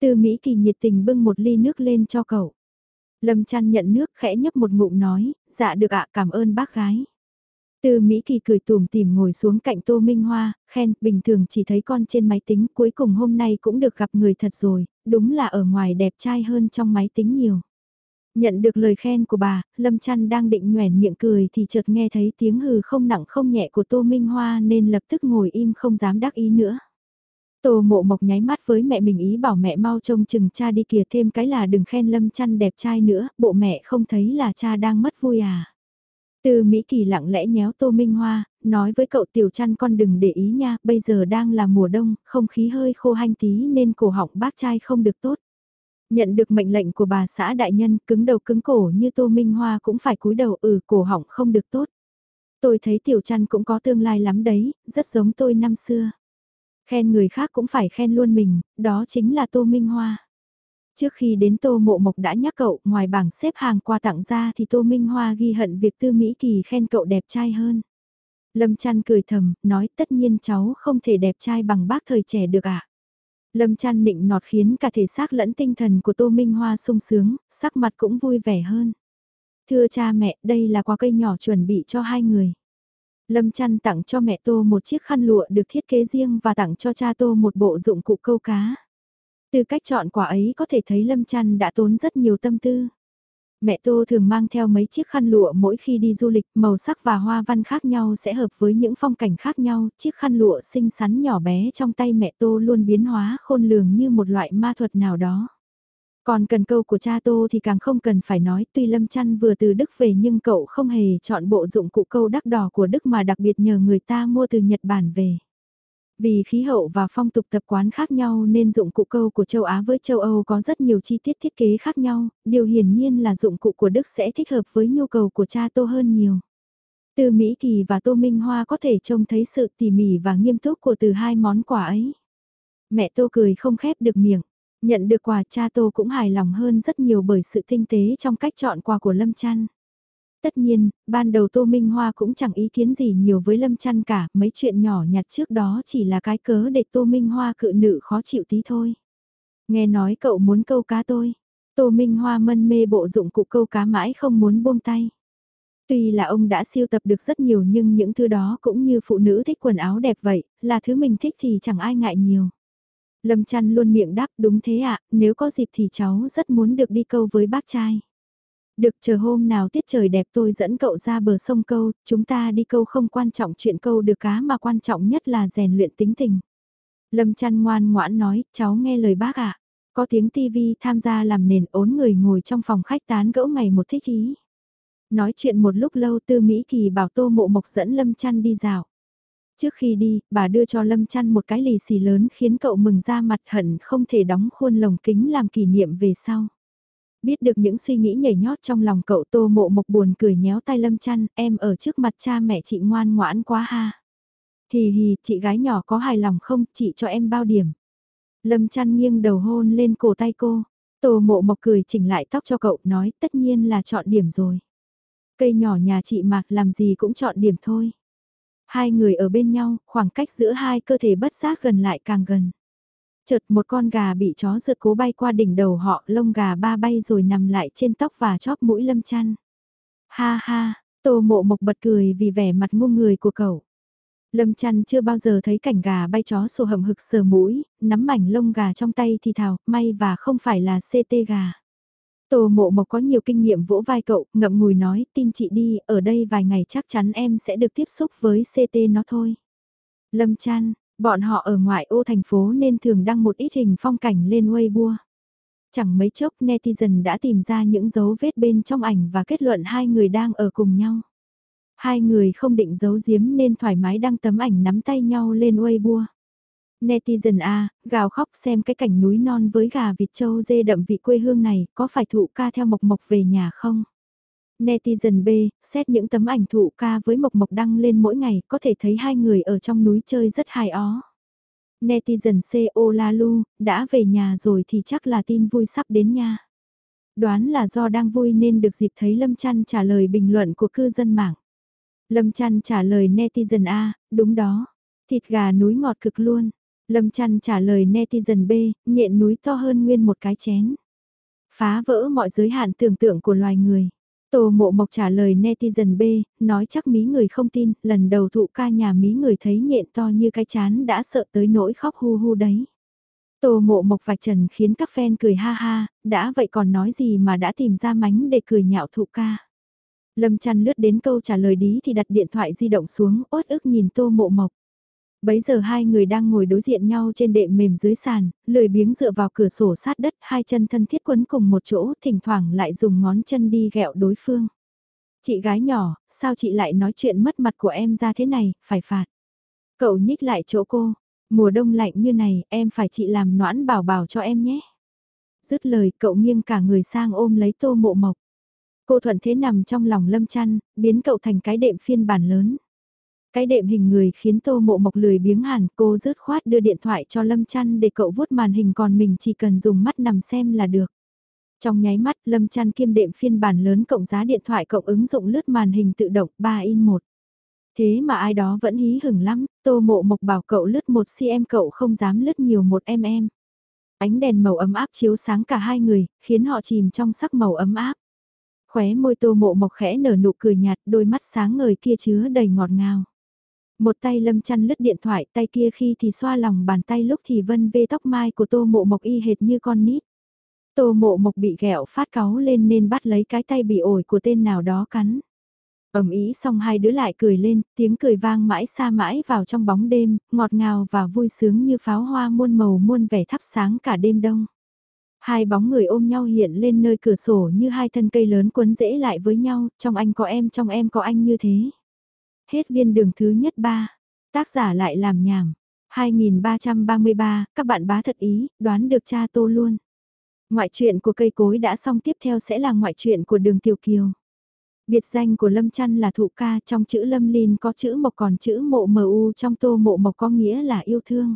A: Tư Mỹ Kỳ nhiệt tình bưng một ly nước lên cho cậu. Lâm chăn nhận nước khẽ nhấp một ngụm nói, dạ được ạ cảm ơn bác gái. Tư Mỹ Kỳ cười tùm tìm ngồi xuống cạnh Tô Minh Hoa, khen, bình thường chỉ thấy con trên máy tính, cuối cùng hôm nay cũng được gặp người thật rồi, đúng là ở ngoài đẹp trai hơn trong máy tính nhiều. Nhận được lời khen của bà, Lâm Trăn đang định nhoẻn miệng cười thì chợt nghe thấy tiếng hừ không nặng không nhẹ của Tô Minh Hoa nên lập tức ngồi im không dám đắc ý nữa. Tô mộ mộc nháy mắt với mẹ mình ý bảo mẹ mau trông chừng cha đi kìa thêm cái là đừng khen lâm trăn đẹp trai nữa, bộ mẹ không thấy là cha đang mất vui à. Từ Mỹ Kỳ lặng lẽ nhéo Tô Minh Hoa, nói với cậu tiểu trăn con đừng để ý nha, bây giờ đang là mùa đông, không khí hơi khô hanh tí nên cổ họng bác trai không được tốt. Nhận được mệnh lệnh của bà xã đại nhân, cứng đầu cứng cổ như Tô Minh Hoa cũng phải cúi đầu ừ cổ họng không được tốt. Tôi thấy tiểu chăn cũng có tương lai lắm đấy, rất giống tôi năm xưa. Khen người khác cũng phải khen luôn mình, đó chính là Tô Minh Hoa. Trước khi đến Tô Mộ Mộc đã nhắc cậu, ngoài bảng xếp hàng quà tặng ra thì Tô Minh Hoa ghi hận việc Tư Mỹ Kỳ khen cậu đẹp trai hơn. Lâm Trăn cười thầm, nói tất nhiên cháu không thể đẹp trai bằng bác thời trẻ được ạ. À? Lâm chăn nịnh nọt khiến cả thể xác lẫn tinh thần của Tô Minh Hoa sung sướng, sắc mặt cũng vui vẻ hơn. Thưa cha mẹ, đây là quà cây nhỏ chuẩn bị cho hai người. Lâm chăn tặng cho mẹ Tô một chiếc khăn lụa được thiết kế riêng và tặng cho cha Tô một bộ dụng cụ câu cá. Từ cách chọn quả ấy có thể thấy Lâm chăn đã tốn rất nhiều tâm tư. Mẹ Tô thường mang theo mấy chiếc khăn lụa mỗi khi đi du lịch, màu sắc và hoa văn khác nhau sẽ hợp với những phong cảnh khác nhau, chiếc khăn lụa xinh xắn nhỏ bé trong tay mẹ Tô luôn biến hóa khôn lường như một loại ma thuật nào đó. Còn cần câu của cha Tô thì càng không cần phải nói, tuy Lâm Chăn vừa từ Đức về nhưng cậu không hề chọn bộ dụng cụ câu đắc đỏ của Đức mà đặc biệt nhờ người ta mua từ Nhật Bản về. Vì khí hậu và phong tục tập quán khác nhau nên dụng cụ câu của châu Á với châu Âu có rất nhiều chi tiết thiết kế khác nhau, điều hiển nhiên là dụng cụ của Đức sẽ thích hợp với nhu cầu của cha Tô hơn nhiều. Từ Mỹ Kỳ và Tô Minh Hoa có thể trông thấy sự tỉ mỉ và nghiêm túc của từ hai món quà ấy. Mẹ Tô cười không khép được miệng, nhận được quà cha Tô cũng hài lòng hơn rất nhiều bởi sự tinh tế trong cách chọn quà của Lâm Trăn. Tất nhiên, ban đầu Tô Minh Hoa cũng chẳng ý kiến gì nhiều với Lâm trăn cả, mấy chuyện nhỏ nhặt trước đó chỉ là cái cớ để Tô Minh Hoa cự nữ khó chịu tí thôi. Nghe nói cậu muốn câu cá tôi, Tô Minh Hoa mân mê bộ dụng cụ câu cá mãi không muốn buông tay. Tuy là ông đã siêu tập được rất nhiều nhưng những thứ đó cũng như phụ nữ thích quần áo đẹp vậy, là thứ mình thích thì chẳng ai ngại nhiều. Lâm chăn luôn miệng đáp đúng thế ạ, nếu có dịp thì cháu rất muốn được đi câu với bác trai. Được chờ hôm nào tiết trời đẹp tôi dẫn cậu ra bờ sông câu, chúng ta đi câu không quan trọng chuyện câu được cá mà quan trọng nhất là rèn luyện tính tình. Lâm chăn ngoan ngoãn nói, cháu nghe lời bác ạ. Có tiếng tivi tham gia làm nền ốn người ngồi trong phòng khách tán gẫu ngày một thích ý. Nói chuyện một lúc lâu tư Mỹ Kỳ bảo tô mộ mộc dẫn Lâm chăn đi dạo. Trước khi đi, bà đưa cho Lâm chăn một cái lì xì lớn khiến cậu mừng ra mặt hận không thể đóng khuôn lồng kính làm kỷ niệm về sau. Biết được những suy nghĩ nhảy nhót trong lòng cậu tô mộ mộc buồn cười nhéo tay lâm chăn, em ở trước mặt cha mẹ chị ngoan ngoãn quá ha. Hì hì, chị gái nhỏ có hài lòng không, chị cho em bao điểm. Lâm chăn nghiêng đầu hôn lên cổ tay cô. Tô mộ mộc cười chỉnh lại tóc cho cậu, nói tất nhiên là chọn điểm rồi. Cây nhỏ nhà chị mà, làm gì cũng chọn điểm thôi. Hai người ở bên nhau, khoảng cách giữa hai cơ thể bất giác gần lại càng gần. Chợt một con gà bị chó rượt cố bay qua đỉnh đầu họ, lông gà ba bay rồi nằm lại trên tóc và chóp mũi lâm chăn. Ha ha, tô mộ mộc bật cười vì vẻ mặt ngu người của cậu. Lâm chăn chưa bao giờ thấy cảnh gà bay chó sổ hầm hực sờ mũi, nắm mảnh lông gà trong tay thì thào, may và không phải là CT gà. Tô mộ mộc có nhiều kinh nghiệm vỗ vai cậu, ngậm ngùi nói, tin chị đi, ở đây vài ngày chắc chắn em sẽ được tiếp xúc với CT nó thôi. Lâm chăn, Bọn họ ở ngoại ô thành phố nên thường đăng một ít hình phong cảnh lên Weibo. Chẳng mấy chốc netizen đã tìm ra những dấu vết bên trong ảnh và kết luận hai người đang ở cùng nhau. Hai người không định giấu giếm nên thoải mái đăng tấm ảnh nắm tay nhau lên Weibo. Netizen A, gào khóc xem cái cảnh núi non với gà vịt châu dê đậm vị quê hương này, có phải thụ ca theo mộc mộc về nhà không? Netizen B, xét những tấm ảnh thụ ca với Mộc Mộc đăng lên mỗi ngày, có thể thấy hai người ở trong núi chơi rất hài ó. Netizen C ô la lu, đã về nhà rồi thì chắc là tin vui sắp đến nha. Đoán là do đang vui nên được dịp thấy Lâm Trăn trả lời bình luận của cư dân mạng. Lâm Trăn trả lời Netizen A, đúng đó. Thịt gà núi ngọt cực luôn. Lâm Trăn trả lời Netizen B, nhện núi to hơn nguyên một cái chén. Phá vỡ mọi giới hạn tưởng tượng của loài người. Tô mộ mộc trả lời netizen B, nói chắc mí người không tin, lần đầu thụ ca nhà mí người thấy nhện to như cái chán đã sợ tới nỗi khóc hu hu đấy. Tô mộ mộc vạch trần khiến các fan cười ha ha, đã vậy còn nói gì mà đã tìm ra mánh để cười nhạo thụ ca. Lâm chăn lướt đến câu trả lời đi thì đặt điện thoại di động xuống, ốt ức nhìn tô mộ mộc. Bấy giờ hai người đang ngồi đối diện nhau trên đệm mềm dưới sàn, lười biếng dựa vào cửa sổ sát đất, hai chân thân thiết quấn cùng một chỗ, thỉnh thoảng lại dùng ngón chân đi gẹo đối phương. Chị gái nhỏ, sao chị lại nói chuyện mất mặt của em ra thế này, phải phạt. Cậu nhích lại chỗ cô, mùa đông lạnh như này, em phải chị làm noãn bảo bảo cho em nhé. Dứt lời, cậu nghiêng cả người sang ôm lấy tô mộ mộc. Cô thuận thế nằm trong lòng lâm chăn, biến cậu thành cái đệm phiên bản lớn. Cái đệm hình người khiến tô mộ mộc lười biếng hẳn cô rớt khoát đưa điện thoại cho lâm chăn để cậu vuốt màn hình còn mình chỉ cần dùng mắt nằm xem là được. Trong nháy mắt lâm chăn kiêm đệm phiên bản lớn cộng giá điện thoại cộng ứng dụng lướt màn hình tự động 3 in 1. Thế mà ai đó vẫn hí hửng lắm, tô mộ mộc bảo cậu lướt một cm cậu không dám lướt nhiều một mm. Ánh đèn màu ấm áp chiếu sáng cả hai người, khiến họ chìm trong sắc màu ấm áp. Khóe môi tô mộ mộc khẽ nở nụ cười nhạt, đôi mắt sáng ngời kia chứa đầy ngọt ngào. Một tay lâm chăn lướt điện thoại, tay kia khi thì xoa lòng bàn tay lúc thì vân vê tóc mai của tô mộ mộc y hệt như con nít. Tô mộ mộc bị ghẹo phát cáu lên nên bắt lấy cái tay bị ổi của tên nào đó cắn. ầm ý xong hai đứa lại cười lên, tiếng cười vang mãi xa mãi vào trong bóng đêm, ngọt ngào và vui sướng như pháo hoa muôn màu muôn vẻ thắp sáng cả đêm đông. Hai bóng người ôm nhau hiện lên nơi cửa sổ như hai thân cây lớn quấn rễ lại với nhau, trong anh có em trong em có anh như thế. Hết viên đường thứ nhất ba, tác giả lại làm nhảm. 2333, các bạn bá thật ý, đoán được cha tô luôn. Ngoại truyện của cây cối đã xong tiếp theo sẽ là ngoại truyện của đường Tiểu Kiều. Biệt danh của Lâm Trăn là thụ ca trong chữ Lâm Linh có chữ mộc còn chữ mộ mu trong tô mộ mộc có nghĩa là yêu thương.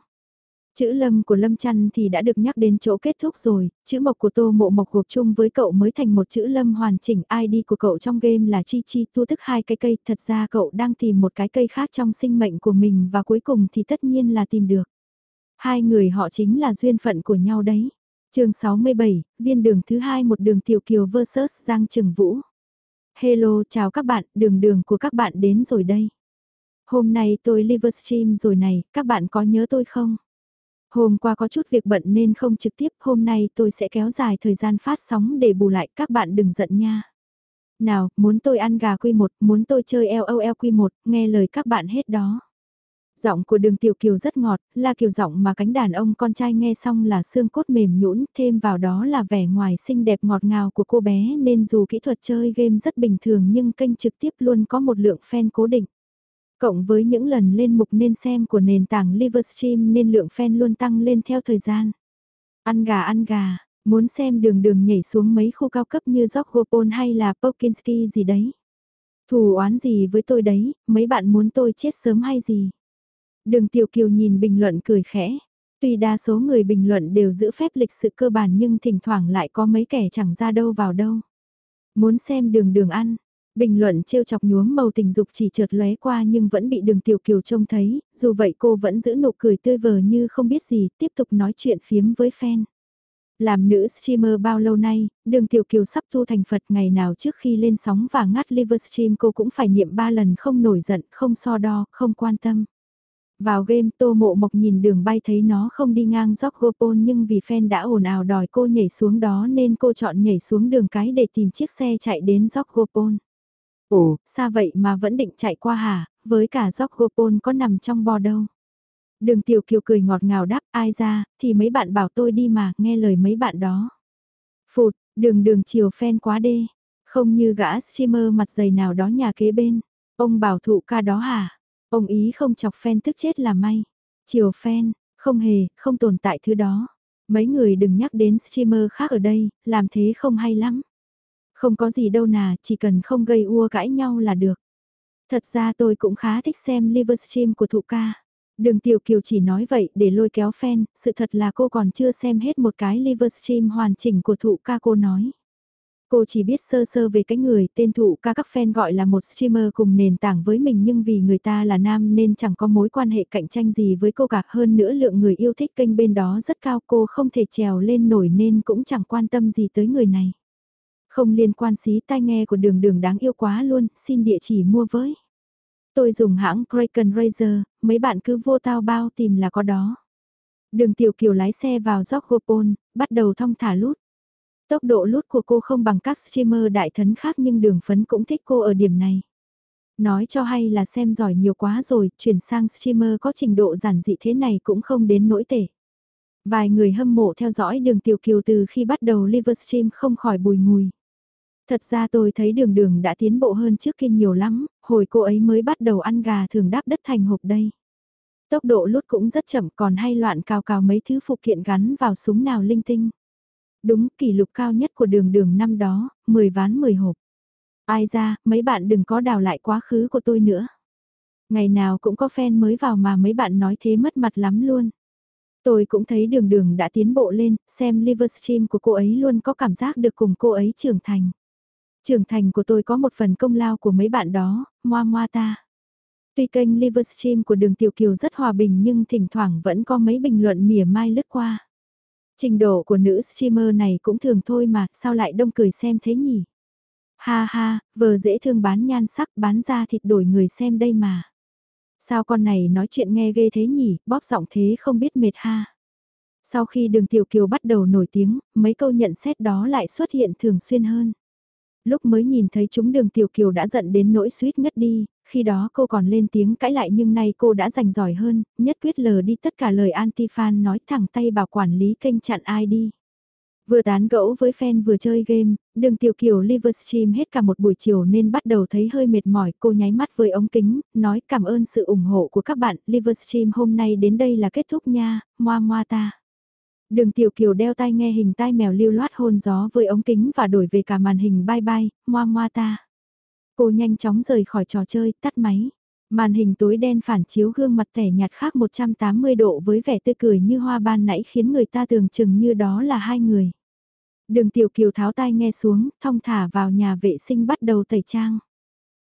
A: Chữ lâm của lâm chăn thì đã được nhắc đến chỗ kết thúc rồi, chữ mộc của tô mộ mộc gộp chung với cậu mới thành một chữ lâm hoàn chỉnh ID của cậu trong game là chi chi tu tức hai cái cây, thật ra cậu đang tìm một cái cây khác trong sinh mệnh của mình và cuối cùng thì tất nhiên là tìm được. Hai người họ chính là duyên phận của nhau đấy. chương 67, viên đường thứ hai một đường tiểu kiều versus Giang Trừng Vũ. Hello chào các bạn, đường đường của các bạn đến rồi đây. Hôm nay tôi livestream rồi này, các bạn có nhớ tôi không? Hôm qua có chút việc bận nên không trực tiếp, hôm nay tôi sẽ kéo dài thời gian phát sóng để bù lại, các bạn đừng giận nha. Nào, muốn tôi ăn gà quy một, muốn tôi chơi LOL quy một, nghe lời các bạn hết đó. Giọng của đường tiểu kiều rất ngọt, là kiểu giọng mà cánh đàn ông con trai nghe xong là xương cốt mềm nhũn, thêm vào đó là vẻ ngoài xinh đẹp ngọt ngào của cô bé nên dù kỹ thuật chơi game rất bình thường nhưng kênh trực tiếp luôn có một lượng fan cố định. Cộng với những lần lên mục nên xem của nền tảng Livestream nên lượng fan luôn tăng lên theo thời gian. Ăn gà ăn gà, muốn xem đường đường nhảy xuống mấy khu cao cấp như Jogopol hay là Pokinski gì đấy. Thù oán gì với tôi đấy, mấy bạn muốn tôi chết sớm hay gì? Đường Tiểu Kiều nhìn bình luận cười khẽ. Tuy đa số người bình luận đều giữ phép lịch sự cơ bản nhưng thỉnh thoảng lại có mấy kẻ chẳng ra đâu vào đâu. Muốn xem đường đường ăn, Bình luận trêu chọc nhuốm màu tình dục chỉ chợt lóe qua nhưng vẫn bị đường tiểu kiều trông thấy, dù vậy cô vẫn giữ nụ cười tươi vờ như không biết gì, tiếp tục nói chuyện phiếm với fan. Làm nữ streamer bao lâu nay, đường tiểu kiều sắp tu thành Phật ngày nào trước khi lên sóng và ngắt livestream cô cũng phải niệm ba lần không nổi giận, không so đo, không quan tâm. Vào game tô mộ mộc nhìn đường bay thấy nó không đi ngang dốc gopol nhưng vì fan đã ồn ào đòi cô nhảy xuống đó nên cô chọn nhảy xuống đường cái để tìm chiếc xe chạy đến dốc gopol. Ồ, xa vậy mà vẫn định chạy qua hả, với cả Jock Gopon có nằm trong bò đâu. Đường Tiểu Kiều cười ngọt ngào đáp ai ra, thì mấy bạn bảo tôi đi mà, nghe lời mấy bạn đó. Phụt, đường đường chiều Phen quá đê, không như gã streamer mặt dày nào đó nhà kế bên. Ông bảo thụ ca đó hả? Ông ý không chọc Phen tức chết là may. Chiều Phen, không hề, không tồn tại thứ đó. Mấy người đừng nhắc đến streamer khác ở đây, làm thế không hay lắm. Không có gì đâu nà, chỉ cần không gây ua cãi nhau là được. Thật ra tôi cũng khá thích xem livestream của thụ ca. Đường Tiểu Kiều chỉ nói vậy để lôi kéo fan, sự thật là cô còn chưa xem hết một cái livestream hoàn chỉnh của thụ ca cô nói. Cô chỉ biết sơ sơ về cái người tên thụ ca các fan gọi là một streamer cùng nền tảng với mình nhưng vì người ta là nam nên chẳng có mối quan hệ cạnh tranh gì với cô cả hơn nữa lượng người yêu thích kênh bên đó rất cao cô không thể trèo lên nổi nên cũng chẳng quan tâm gì tới người này. Không liên quan xí tai nghe của đường đường đáng yêu quá luôn, xin địa chỉ mua với. Tôi dùng hãng Kraken Razer, mấy bạn cứ vô tao bao tìm là có đó. Đường tiểu kiều lái xe vào dốc Gopol, bắt đầu thong thả lút. Tốc độ lút của cô không bằng các streamer đại thấn khác nhưng đường phấn cũng thích cô ở điểm này. Nói cho hay là xem giỏi nhiều quá rồi, chuyển sang streamer có trình độ giản dị thế này cũng không đến nỗi tệ. Vài người hâm mộ theo dõi đường tiểu kiều từ khi bắt đầu Livestream không khỏi bùi ngùi. Thật ra tôi thấy đường đường đã tiến bộ hơn trước kia nhiều lắm, hồi cô ấy mới bắt đầu ăn gà thường đáp đất thành hộp đây. Tốc độ lút cũng rất chậm còn hay loạn cào cào mấy thứ phụ kiện gắn vào súng nào linh tinh. Đúng kỷ lục cao nhất của đường đường năm đó, 10 ván 10 hộp. Ai ra, mấy bạn đừng có đào lại quá khứ của tôi nữa. Ngày nào cũng có fan mới vào mà mấy bạn nói thế mất mặt lắm luôn. Tôi cũng thấy đường đường đã tiến bộ lên, xem Livestream của cô ấy luôn có cảm giác được cùng cô ấy trưởng thành. Trưởng thành của tôi có một phần công lao của mấy bạn đó, moa moa ta. Tuy kênh Livestream của đường Tiểu Kiều rất hòa bình nhưng thỉnh thoảng vẫn có mấy bình luận mỉa mai lướt qua. Trình độ của nữ streamer này cũng thường thôi mà, sao lại đông cười xem thế nhỉ? Ha ha, vờ dễ thương bán nhan sắc bán ra thịt đổi người xem đây mà. Sao con này nói chuyện nghe ghê thế nhỉ, bóp giọng thế không biết mệt ha. Sau khi đường Tiểu Kiều bắt đầu nổi tiếng, mấy câu nhận xét đó lại xuất hiện thường xuyên hơn. Lúc mới nhìn thấy chúng đường Tiểu Kiều đã giận đến nỗi suýt ngất đi, khi đó cô còn lên tiếng cãi lại nhưng nay cô đã giành giỏi hơn, nhất quyết lờ đi tất cả lời anti-fan nói thẳng tay bảo quản lý kênh chặn ai đi. Vừa tán gẫu với fan vừa chơi game, đường tiểu kiều Livestream hết cả một buổi chiều nên bắt đầu thấy hơi mệt mỏi. Cô nháy mắt với ống kính, nói cảm ơn sự ủng hộ của các bạn. Livestream hôm nay đến đây là kết thúc nha, moa moa ta. Đường tiểu kiều đeo tai nghe hình tai mèo lưu loát hôn gió với ống kính và đổi về cả màn hình bye bye, moa moa ta. Cô nhanh chóng rời khỏi trò chơi, tắt máy. Màn hình tối đen phản chiếu gương mặt tẻ nhạt khác 180 độ với vẻ tươi cười như hoa ban nãy khiến người ta tưởng chừng như đó là hai người. Đường tiểu kiều tháo tai nghe xuống, thong thả vào nhà vệ sinh bắt đầu tẩy trang.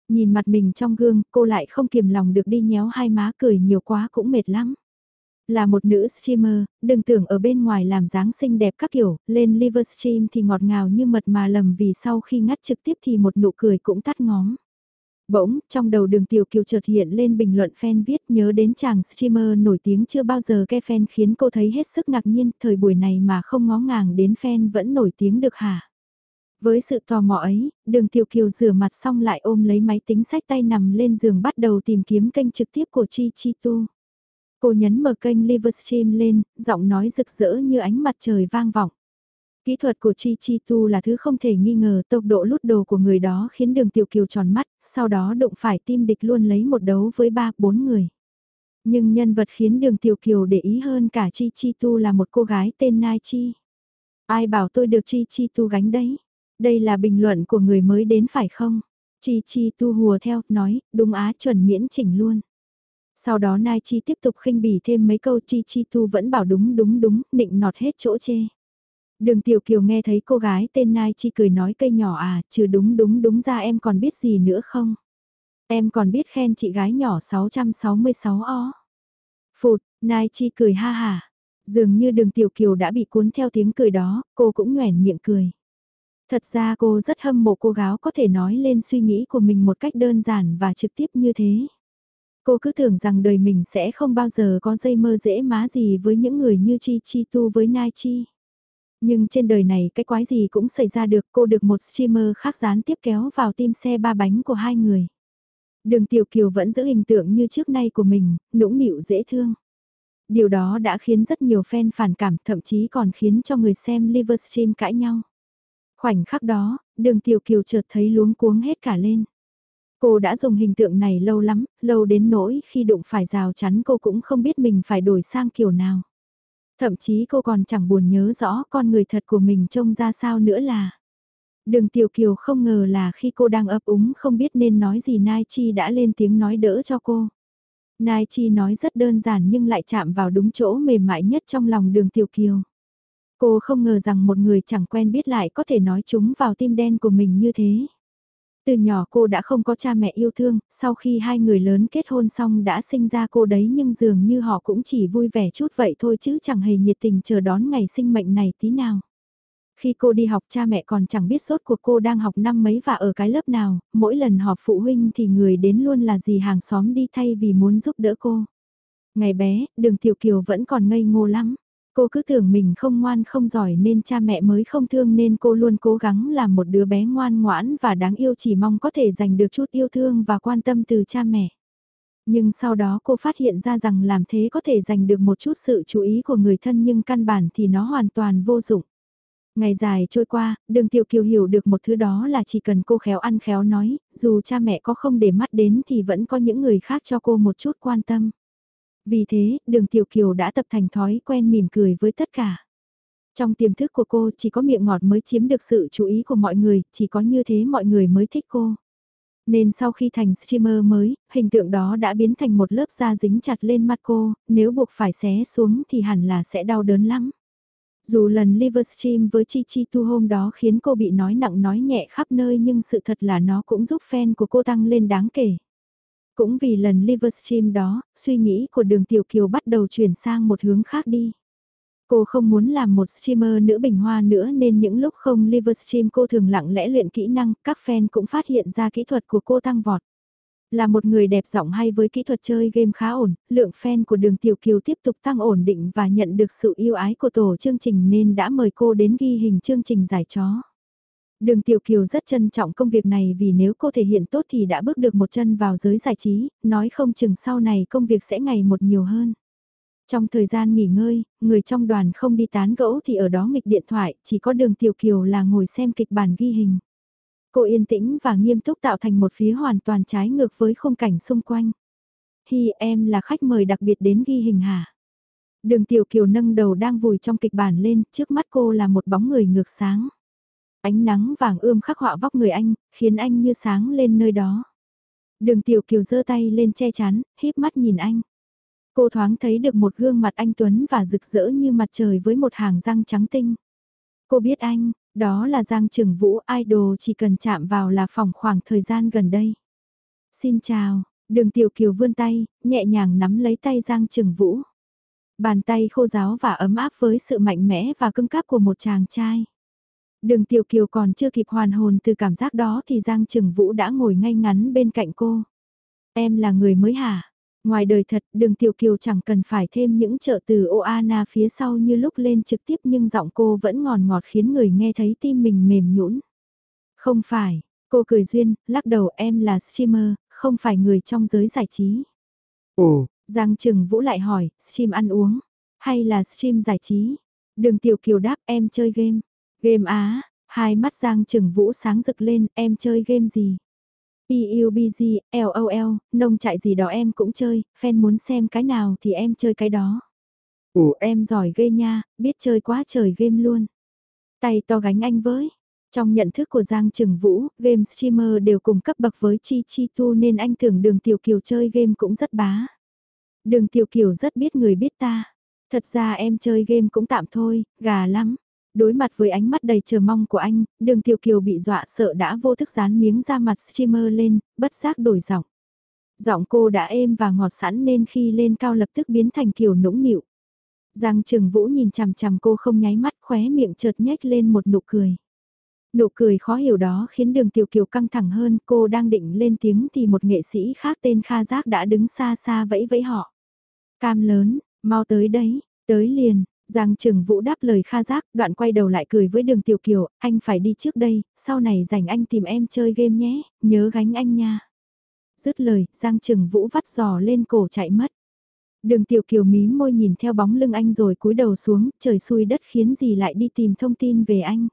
A: Nhìn mặt mình trong gương, cô lại không kiềm lòng được đi nhéo hai má cười nhiều quá cũng mệt lắm. Là một nữ streamer, đừng tưởng ở bên ngoài làm dáng xinh đẹp các kiểu, lên Livestream thì ngọt ngào như mật mà lầm vì sau khi ngắt trực tiếp thì một nụ cười cũng tắt ngóm. Bỗng, trong đầu đường tiểu kiều chợt hiện lên bình luận fan viết nhớ đến chàng streamer nổi tiếng chưa bao giờ ke fan khiến cô thấy hết sức ngạc nhiên, thời buổi này mà không ngó ngàng đến fan vẫn nổi tiếng được hả? Với sự tò mò ấy, đường tiểu kiều rửa mặt xong lại ôm lấy máy tính sách tay nằm lên giường bắt đầu tìm kiếm kênh trực tiếp của Chi Chi Tu. Cô nhấn mở kênh Livestream lên, giọng nói rực rỡ như ánh mặt trời vang vọng. Kỹ thuật của Chi Chi Tu là thứ không thể nghi ngờ tốc độ lút đồ của người đó khiến đường tiểu kiều tròn mắt, sau đó đụng phải tim địch luôn lấy một đấu với ba, bốn người. Nhưng nhân vật khiến đường tiểu kiều để ý hơn cả Chi Chi Tu là một cô gái tên Nai Chi. Ai bảo tôi được Chi Chi Tu gánh đấy? Đây là bình luận của người mới đến phải không? Chi Chi Tu hùa theo, nói, đúng á chuẩn miễn chỉnh luôn. Sau đó Nai Chi tiếp tục khinh bỉ thêm mấy câu Chi Chi Tu vẫn bảo đúng đúng đúng, định nọt hết chỗ chê. Đường Tiểu Kiều nghe thấy cô gái tên Nai Chi cười nói cây nhỏ à, trừ đúng đúng đúng ra em còn biết gì nữa không? Em còn biết khen chị gái nhỏ 666 ó. Phụt, Nai Chi cười ha hà. Dường như đường Tiểu Kiều đã bị cuốn theo tiếng cười đó, cô cũng nhoẻn miệng cười. Thật ra cô rất hâm mộ cô gái có thể nói lên suy nghĩ của mình một cách đơn giản và trực tiếp như thế. Cô cứ tưởng rằng đời mình sẽ không bao giờ có dây mơ dễ má gì với những người như Chi Chi Tu với Nai Chi. Nhưng trên đời này cái quái gì cũng xảy ra được cô được một streamer khác gián tiếp kéo vào tim xe ba bánh của hai người. Đường Tiểu Kiều vẫn giữ hình tượng như trước nay của mình, nũng nịu dễ thương. Điều đó đã khiến rất nhiều fan phản cảm, thậm chí còn khiến cho người xem Livestream cãi nhau. Khoảnh khắc đó, đường Tiểu Kiều chợt thấy luống cuống hết cả lên. Cô đã dùng hình tượng này lâu lắm, lâu đến nỗi khi đụng phải rào chắn cô cũng không biết mình phải đổi sang kiểu nào. Thậm chí cô còn chẳng buồn nhớ rõ con người thật của mình trông ra sao nữa là. Đường Tiểu Kiều không ngờ là khi cô đang ấp úng không biết nên nói gì Nai Chi đã lên tiếng nói đỡ cho cô. Nai Chi nói rất đơn giản nhưng lại chạm vào đúng chỗ mềm mại nhất trong lòng đường Tiểu Kiều. Cô không ngờ rằng một người chẳng quen biết lại có thể nói chúng vào tim đen của mình như thế. Từ nhỏ cô đã không có cha mẹ yêu thương, sau khi hai người lớn kết hôn xong đã sinh ra cô đấy nhưng dường như họ cũng chỉ vui vẻ chút vậy thôi chứ chẳng hề nhiệt tình chờ đón ngày sinh mệnh này tí nào. Khi cô đi học cha mẹ còn chẳng biết sốt của cô đang học năm mấy và ở cái lớp nào, mỗi lần họp phụ huynh thì người đến luôn là gì hàng xóm đi thay vì muốn giúp đỡ cô. Ngày bé, đường Tiểu Kiều vẫn còn ngây ngô lắm. Cô cứ tưởng mình không ngoan không giỏi nên cha mẹ mới không thương nên cô luôn cố gắng làm một đứa bé ngoan ngoãn và đáng yêu chỉ mong có thể giành được chút yêu thương và quan tâm từ cha mẹ. Nhưng sau đó cô phát hiện ra rằng làm thế có thể giành được một chút sự chú ý của người thân nhưng căn bản thì nó hoàn toàn vô dụng. Ngày dài trôi qua, đường tiểu kiều hiểu được một thứ đó là chỉ cần cô khéo ăn khéo nói, dù cha mẹ có không để mắt đến thì vẫn có những người khác cho cô một chút quan tâm. Vì thế, đường tiểu kiều đã tập thành thói quen mỉm cười với tất cả. Trong tiềm thức của cô chỉ có miệng ngọt mới chiếm được sự chú ý của mọi người, chỉ có như thế mọi người mới thích cô. Nên sau khi thành streamer mới, hình tượng đó đã biến thành một lớp da dính chặt lên mặt cô, nếu buộc phải xé xuống thì hẳn là sẽ đau đớn lắm. Dù lần Livestream với Chi Chi Tu hôm đó khiến cô bị nói nặng nói nhẹ khắp nơi nhưng sự thật là nó cũng giúp fan của cô tăng lên đáng kể. Cũng vì lần Livestream đó, suy nghĩ của đường Tiểu Kiều bắt đầu chuyển sang một hướng khác đi. Cô không muốn làm một streamer nữ bình hoa nữa nên những lúc không Livestream cô thường lặng lẽ luyện kỹ năng, các fan cũng phát hiện ra kỹ thuật của cô tăng vọt. Là một người đẹp giọng hay với kỹ thuật chơi game khá ổn, lượng fan của đường Tiểu Kiều tiếp tục tăng ổn định và nhận được sự yêu ái của tổ chương trình nên đã mời cô đến ghi hình chương trình giải chó. Đường Tiểu Kiều rất trân trọng công việc này vì nếu cô thể hiện tốt thì đã bước được một chân vào giới giải trí, nói không chừng sau này công việc sẽ ngày một nhiều hơn. Trong thời gian nghỉ ngơi, người trong đoàn không đi tán gẫu thì ở đó nghịch điện thoại, chỉ có đường Tiểu Kiều là ngồi xem kịch bản ghi hình. Cô yên tĩnh và nghiêm túc tạo thành một phía hoàn toàn trái ngược với khung cảnh xung quanh. Hi em là khách mời đặc biệt đến ghi hình hả? Đường Tiểu Kiều nâng đầu đang vùi trong kịch bản lên, trước mắt cô là một bóng người ngược sáng. Ánh nắng vàng ươm khắc họa vóc người anh, khiến anh như sáng lên nơi đó. Đường Tiểu Kiều giơ tay lên che chắn, híp mắt nhìn anh. Cô thoáng thấy được một gương mặt anh Tuấn và rực rỡ như mặt trời với một hàng răng trắng tinh. Cô biết anh, đó là Giang Trường Vũ idol chỉ cần chạm vào là phòng khoảng thời gian gần đây. Xin chào, đường Tiểu Kiều vươn tay, nhẹ nhàng nắm lấy tay Giang Trường Vũ. Bàn tay khô ráo và ấm áp với sự mạnh mẽ và cưng cáp của một chàng trai. Đường Tiểu Kiều còn chưa kịp hoàn hồn từ cảm giác đó thì Giang Trường Vũ đã ngồi ngay ngắn bên cạnh cô. Em là người mới hả? Ngoài đời thật, đường Tiểu Kiều chẳng cần phải thêm những trợ từ Oana phía sau như lúc lên trực tiếp nhưng giọng cô vẫn ngòn ngọt khiến người nghe thấy tim mình mềm nhũn. Không phải, cô cười duyên, lắc đầu em là streamer, không phải người trong giới giải trí. Ồ, Giang Trừng Vũ lại hỏi, stream ăn uống, hay là stream giải trí? Đường Tiểu Kiều đáp em chơi game. Game á, hai mắt Giang Trừng Vũ sáng rực lên, em chơi game gì? PUBG, LOL, nông trại gì đó em cũng chơi, fan muốn xem cái nào thì em chơi cái đó. Ủa em giỏi ghê nha, biết chơi quá trời game luôn. Tay to gánh anh với. Trong nhận thức của Giang Trừng Vũ, game streamer đều cùng cấp bậc với Chi Chi Tu nên anh tưởng đường Tiểu Kiều chơi game cũng rất bá. Đường Tiểu Kiều rất biết người biết ta. Thật ra em chơi game cũng tạm thôi, gà lắm. Đối mặt với ánh mắt đầy chờ mong của anh, đường Tiểu Kiều bị dọa sợ đã vô thức dán miếng da mặt streamer lên, bất giác đổi giọng. Giọng cô đã êm và ngọt sẵn nên khi lên cao lập tức biến thành kiểu nũng nịu. Giang Trừng Vũ nhìn chằm chằm cô không nháy mắt khóe miệng chợt nhếch lên một nụ cười. Nụ cười khó hiểu đó khiến đường Tiểu Kiều căng thẳng hơn cô đang định lên tiếng thì một nghệ sĩ khác tên Kha Giác đã đứng xa xa vẫy vẫy họ. Cam lớn, mau tới đấy, tới liền, Giang Trừng Vũ đáp lời Kha Giác, đoạn quay đầu lại cười với đường Tiểu Kiều, anh phải đi trước đây, sau này rảnh anh tìm em chơi game nhé, nhớ gánh anh nha. Dứt lời, Giang Trừng Vũ vắt giò lên cổ chạy mất. Đường Tiểu Kiều mí môi nhìn theo bóng lưng anh rồi cúi đầu xuống, trời xui đất khiến gì lại đi tìm thông tin về anh.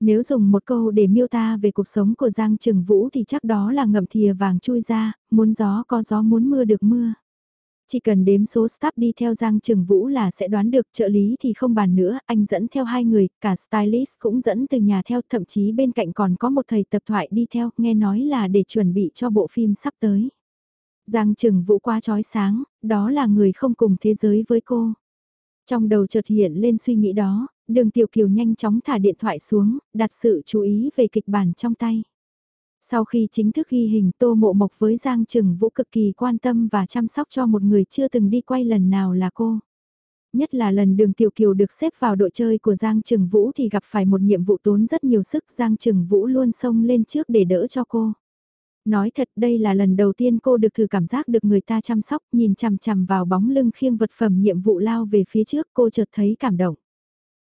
A: Nếu dùng một câu để miêu tả về cuộc sống của Giang Trừng Vũ thì chắc đó là ngậm thìa vàng chui ra, muốn gió có gió muốn mưa được mưa. Chỉ cần đếm số staff đi theo Giang Trường Vũ là sẽ đoán được trợ lý thì không bàn nữa, anh dẫn theo hai người, cả stylist cũng dẫn từ nhà theo, thậm chí bên cạnh còn có một thầy tập thoại đi theo, nghe nói là để chuẩn bị cho bộ phim sắp tới. Giang Trường Vũ quá trói sáng, đó là người không cùng thế giới với cô. Trong đầu chợt hiện lên suy nghĩ đó, đường Tiểu Kiều nhanh chóng thả điện thoại xuống, đặt sự chú ý về kịch bản trong tay. Sau khi chính thức ghi hình Tô Mộ Mộc với Giang Trừng Vũ cực kỳ quan tâm và chăm sóc cho một người chưa từng đi quay lần nào là cô. Nhất là lần đường Tiểu Kiều được xếp vào đội chơi của Giang Trừng Vũ thì gặp phải một nhiệm vụ tốn rất nhiều sức Giang Trừng Vũ luôn xông lên trước để đỡ cho cô. Nói thật đây là lần đầu tiên cô được thử cảm giác được người ta chăm sóc, nhìn chằm chằm vào bóng lưng khiêng vật phẩm nhiệm vụ lao về phía trước cô chợt thấy cảm động.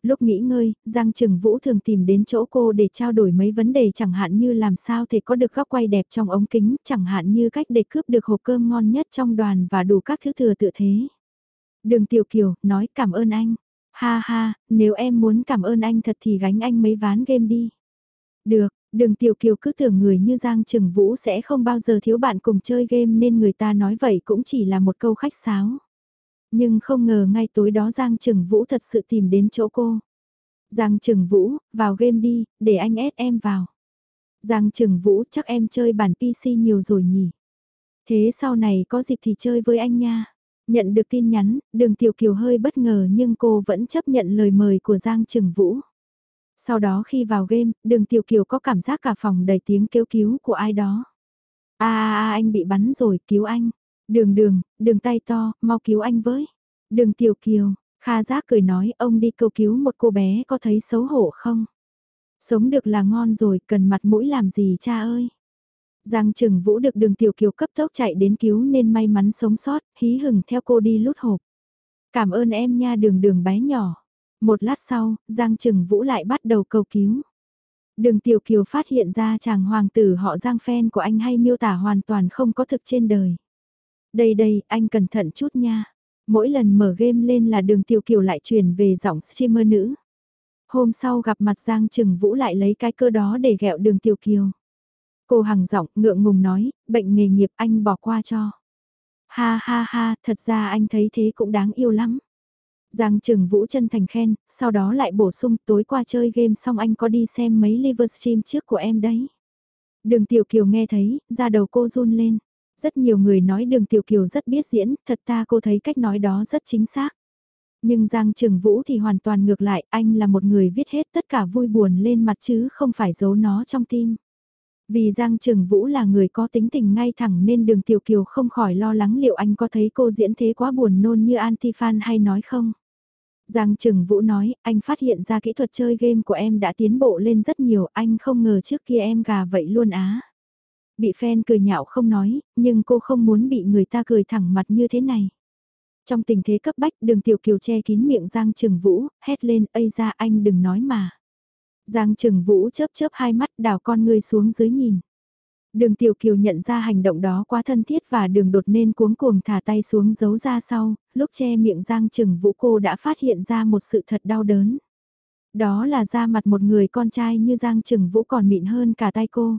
A: Lúc nghỉ ngơi, Giang Trừng Vũ thường tìm đến chỗ cô để trao đổi mấy vấn đề chẳng hạn như làm sao thể có được góc quay đẹp trong ống kính, chẳng hạn như cách để cướp được hộp cơm ngon nhất trong đoàn và đủ các thứ thừa tự thế. Đường Tiểu Kiều, nói cảm ơn anh. Ha ha, nếu em muốn cảm ơn anh thật thì gánh anh mấy ván game đi. Được, đường Tiểu Kiều cứ tưởng người như Giang Trừng Vũ sẽ không bao giờ thiếu bạn cùng chơi game nên người ta nói vậy cũng chỉ là một câu khách sáo. Nhưng không ngờ ngay tối đó Giang Trừng Vũ thật sự tìm đến chỗ cô. Giang Trừng Vũ, vào game đi, để anh ép em vào. Giang Trừng Vũ chắc em chơi bản PC nhiều rồi nhỉ. Thế sau này có dịp thì chơi với anh nha. Nhận được tin nhắn, đường Tiểu Kiều hơi bất ngờ nhưng cô vẫn chấp nhận lời mời của Giang Trừng Vũ. Sau đó khi vào game, đường Tiểu Kiều có cảm giác cả phòng đầy tiếng kêu cứu của ai đó. a à, anh bị bắn rồi, cứu anh. Đường đường, đường tay to, mau cứu anh với. Đường Tiểu Kiều, Kha Giác cười nói ông đi cầu cứu một cô bé có thấy xấu hổ không? Sống được là ngon rồi, cần mặt mũi làm gì cha ơi? Giang Trừng Vũ được đường Tiểu Kiều cấp tốc chạy đến cứu nên may mắn sống sót, hí hừng theo cô đi lút hộp. Cảm ơn em nha đường đường bé nhỏ. Một lát sau, Giang Trừng Vũ lại bắt đầu cầu cứu. Đường Tiểu Kiều phát hiện ra chàng hoàng tử họ Giang phen của anh hay miêu tả hoàn toàn không có thực trên đời. Đây đây, anh cẩn thận chút nha. Mỗi lần mở game lên là đường Tiểu Kiều lại chuyển về giọng streamer nữ. Hôm sau gặp mặt Giang Trừng Vũ lại lấy cái cơ đó để gẹo đường Tiểu Kiều. Cô hằng giọng ngượng ngùng nói, bệnh nghề nghiệp anh bỏ qua cho. Ha ha ha, thật ra anh thấy thế cũng đáng yêu lắm. Giang Trừng Vũ chân thành khen, sau đó lại bổ sung tối qua chơi game xong anh có đi xem mấy livestream trước của em đấy. Đường Tiểu Kiều nghe thấy, ra đầu cô run lên. Rất nhiều người nói đường Tiểu Kiều rất biết diễn, thật ta cô thấy cách nói đó rất chính xác. Nhưng Giang trường Vũ thì hoàn toàn ngược lại, anh là một người viết hết tất cả vui buồn lên mặt chứ không phải giấu nó trong tim. Vì Giang trường Vũ là người có tính tình ngay thẳng nên đường Tiểu Kiều không khỏi lo lắng liệu anh có thấy cô diễn thế quá buồn nôn như Antifan hay nói không. Giang trường Vũ nói, anh phát hiện ra kỹ thuật chơi game của em đã tiến bộ lên rất nhiều, anh không ngờ trước kia em gà vậy luôn á. Bị fan cười nhạo không nói, nhưng cô không muốn bị người ta cười thẳng mặt như thế này. Trong tình thế cấp bách đường Tiểu Kiều che kín miệng Giang Trừng Vũ, hét lên, ây ra anh đừng nói mà. Giang Trừng Vũ chớp chớp hai mắt đào con người xuống dưới nhìn. Đường Tiểu Kiều nhận ra hành động đó quá thân thiết và đường đột nên cuống cuồng thả tay xuống giấu ra sau, lúc che miệng Giang Trừng Vũ cô đã phát hiện ra một sự thật đau đớn. Đó là da mặt một người con trai như Giang Trừng Vũ còn mịn hơn cả tay cô.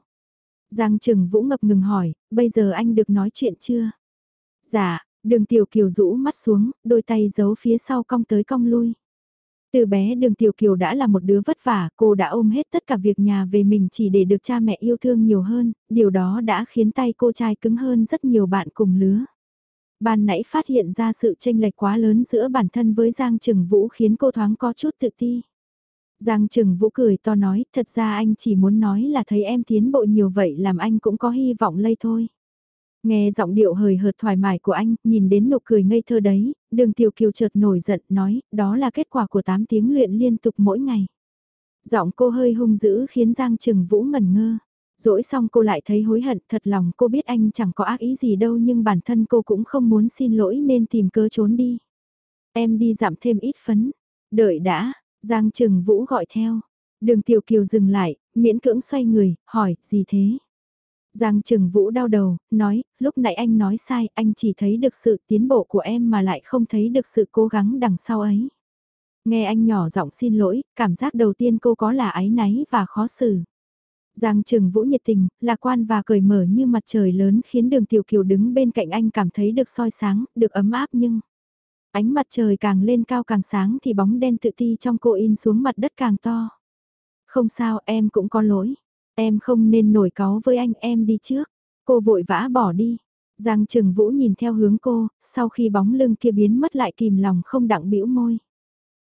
A: Giang Trừng Vũ ngập ngừng hỏi, bây giờ anh được nói chuyện chưa? Dạ, đường Tiểu Kiều rũ mắt xuống, đôi tay giấu phía sau cong tới cong lui. Từ bé đường Tiểu Kiều đã là một đứa vất vả, cô đã ôm hết tất cả việc nhà về mình chỉ để được cha mẹ yêu thương nhiều hơn, điều đó đã khiến tay cô trai cứng hơn rất nhiều bạn cùng lứa. Ban nãy phát hiện ra sự tranh lệch quá lớn giữa bản thân với Giang Trừng Vũ khiến cô thoáng có chút tự ti. Giang Trừng Vũ cười to nói, thật ra anh chỉ muốn nói là thấy em tiến bộ nhiều vậy làm anh cũng có hy vọng lây thôi. Nghe giọng điệu hời hợt thoải mái của anh, nhìn đến nụ cười ngây thơ đấy, đường tiểu kiều chợt nổi giận nói, đó là kết quả của 8 tiếng luyện liên tục mỗi ngày. Giọng cô hơi hung dữ khiến Giang Trừng Vũ ngẩn ngơ. Dỗi xong cô lại thấy hối hận, thật lòng cô biết anh chẳng có ác ý gì đâu nhưng bản thân cô cũng không muốn xin lỗi nên tìm cớ trốn đi. Em đi giảm thêm ít phấn. Đợi đã, Giang Trừng Vũ gọi theo. Đường Tiểu Kiều dừng lại, miễn cưỡng xoay người, hỏi, gì thế? Giang Trừng Vũ đau đầu, nói, lúc nãy anh nói sai, anh chỉ thấy được sự tiến bộ của em mà lại không thấy được sự cố gắng đằng sau ấy. Nghe anh nhỏ giọng xin lỗi, cảm giác đầu tiên cô có là áy náy và khó xử. Giang Trừng Vũ nhiệt tình, lạc quan và cởi mở như mặt trời lớn khiến đường Tiểu Kiều đứng bên cạnh anh cảm thấy được soi sáng, được ấm áp nhưng... Ánh mặt trời càng lên cao càng sáng thì bóng đen tự ti trong cô in xuống mặt đất càng to. Không sao em cũng có lỗi. Em không nên nổi cáu với anh em đi trước. Cô vội vã bỏ đi. Giang Trừng Vũ nhìn theo hướng cô, sau khi bóng lưng kia biến mất lại kìm lòng không đặng bĩu môi.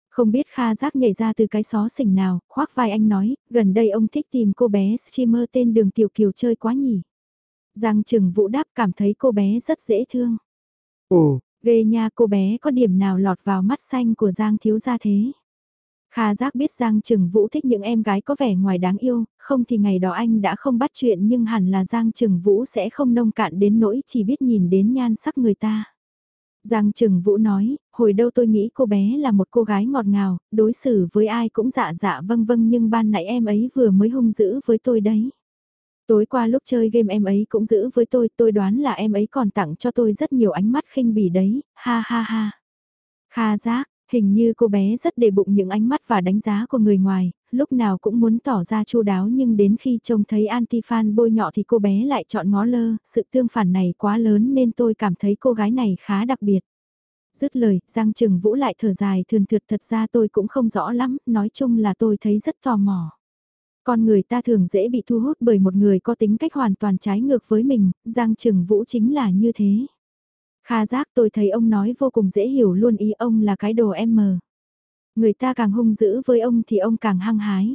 A: Không biết Kha Giác nhảy ra từ cái xó xỉnh nào, khoác vai anh nói, gần đây ông thích tìm cô bé streamer tên Đường Tiểu Kiều chơi quá nhỉ. Giang Trừng Vũ đáp cảm thấy cô bé rất dễ thương. Ồ, ghê nha cô bé có điểm nào lọt vào mắt xanh của Giang thiếu gia thế. Kha giác biết Giang Trừng Vũ thích những em gái có vẻ ngoài đáng yêu, không thì ngày đó anh đã không bắt chuyện nhưng hẳn là Giang Trừng Vũ sẽ không nông cạn đến nỗi chỉ biết nhìn đến nhan sắc người ta. Giang Trừng Vũ nói, hồi đâu tôi nghĩ cô bé là một cô gái ngọt ngào, đối xử với ai cũng dạ dạ vâng vâng nhưng ban nãy em ấy vừa mới hung dữ với tôi đấy. Tối qua lúc chơi game em ấy cũng giữ với tôi, tôi đoán là em ấy còn tặng cho tôi rất nhiều ánh mắt khinh bỉ đấy, ha ha ha. Kha giác, hình như cô bé rất đề bụng những ánh mắt và đánh giá của người ngoài, lúc nào cũng muốn tỏ ra chu đáo nhưng đến khi trông thấy anti-fan bôi nhọ thì cô bé lại chọn ngó lơ, sự tương phản này quá lớn nên tôi cảm thấy cô gái này khá đặc biệt. Dứt lời, Giang Trừng Vũ lại thở dài thường thượt thật ra tôi cũng không rõ lắm, nói chung là tôi thấy rất tò mò. Con người ta thường dễ bị thu hút bởi một người có tính cách hoàn toàn trái ngược với mình, Giang Trừng Vũ chính là như thế. Kha giác tôi thấy ông nói vô cùng dễ hiểu luôn ý ông là cái đồ em mờ. Người ta càng hung dữ với ông thì ông càng hăng hái.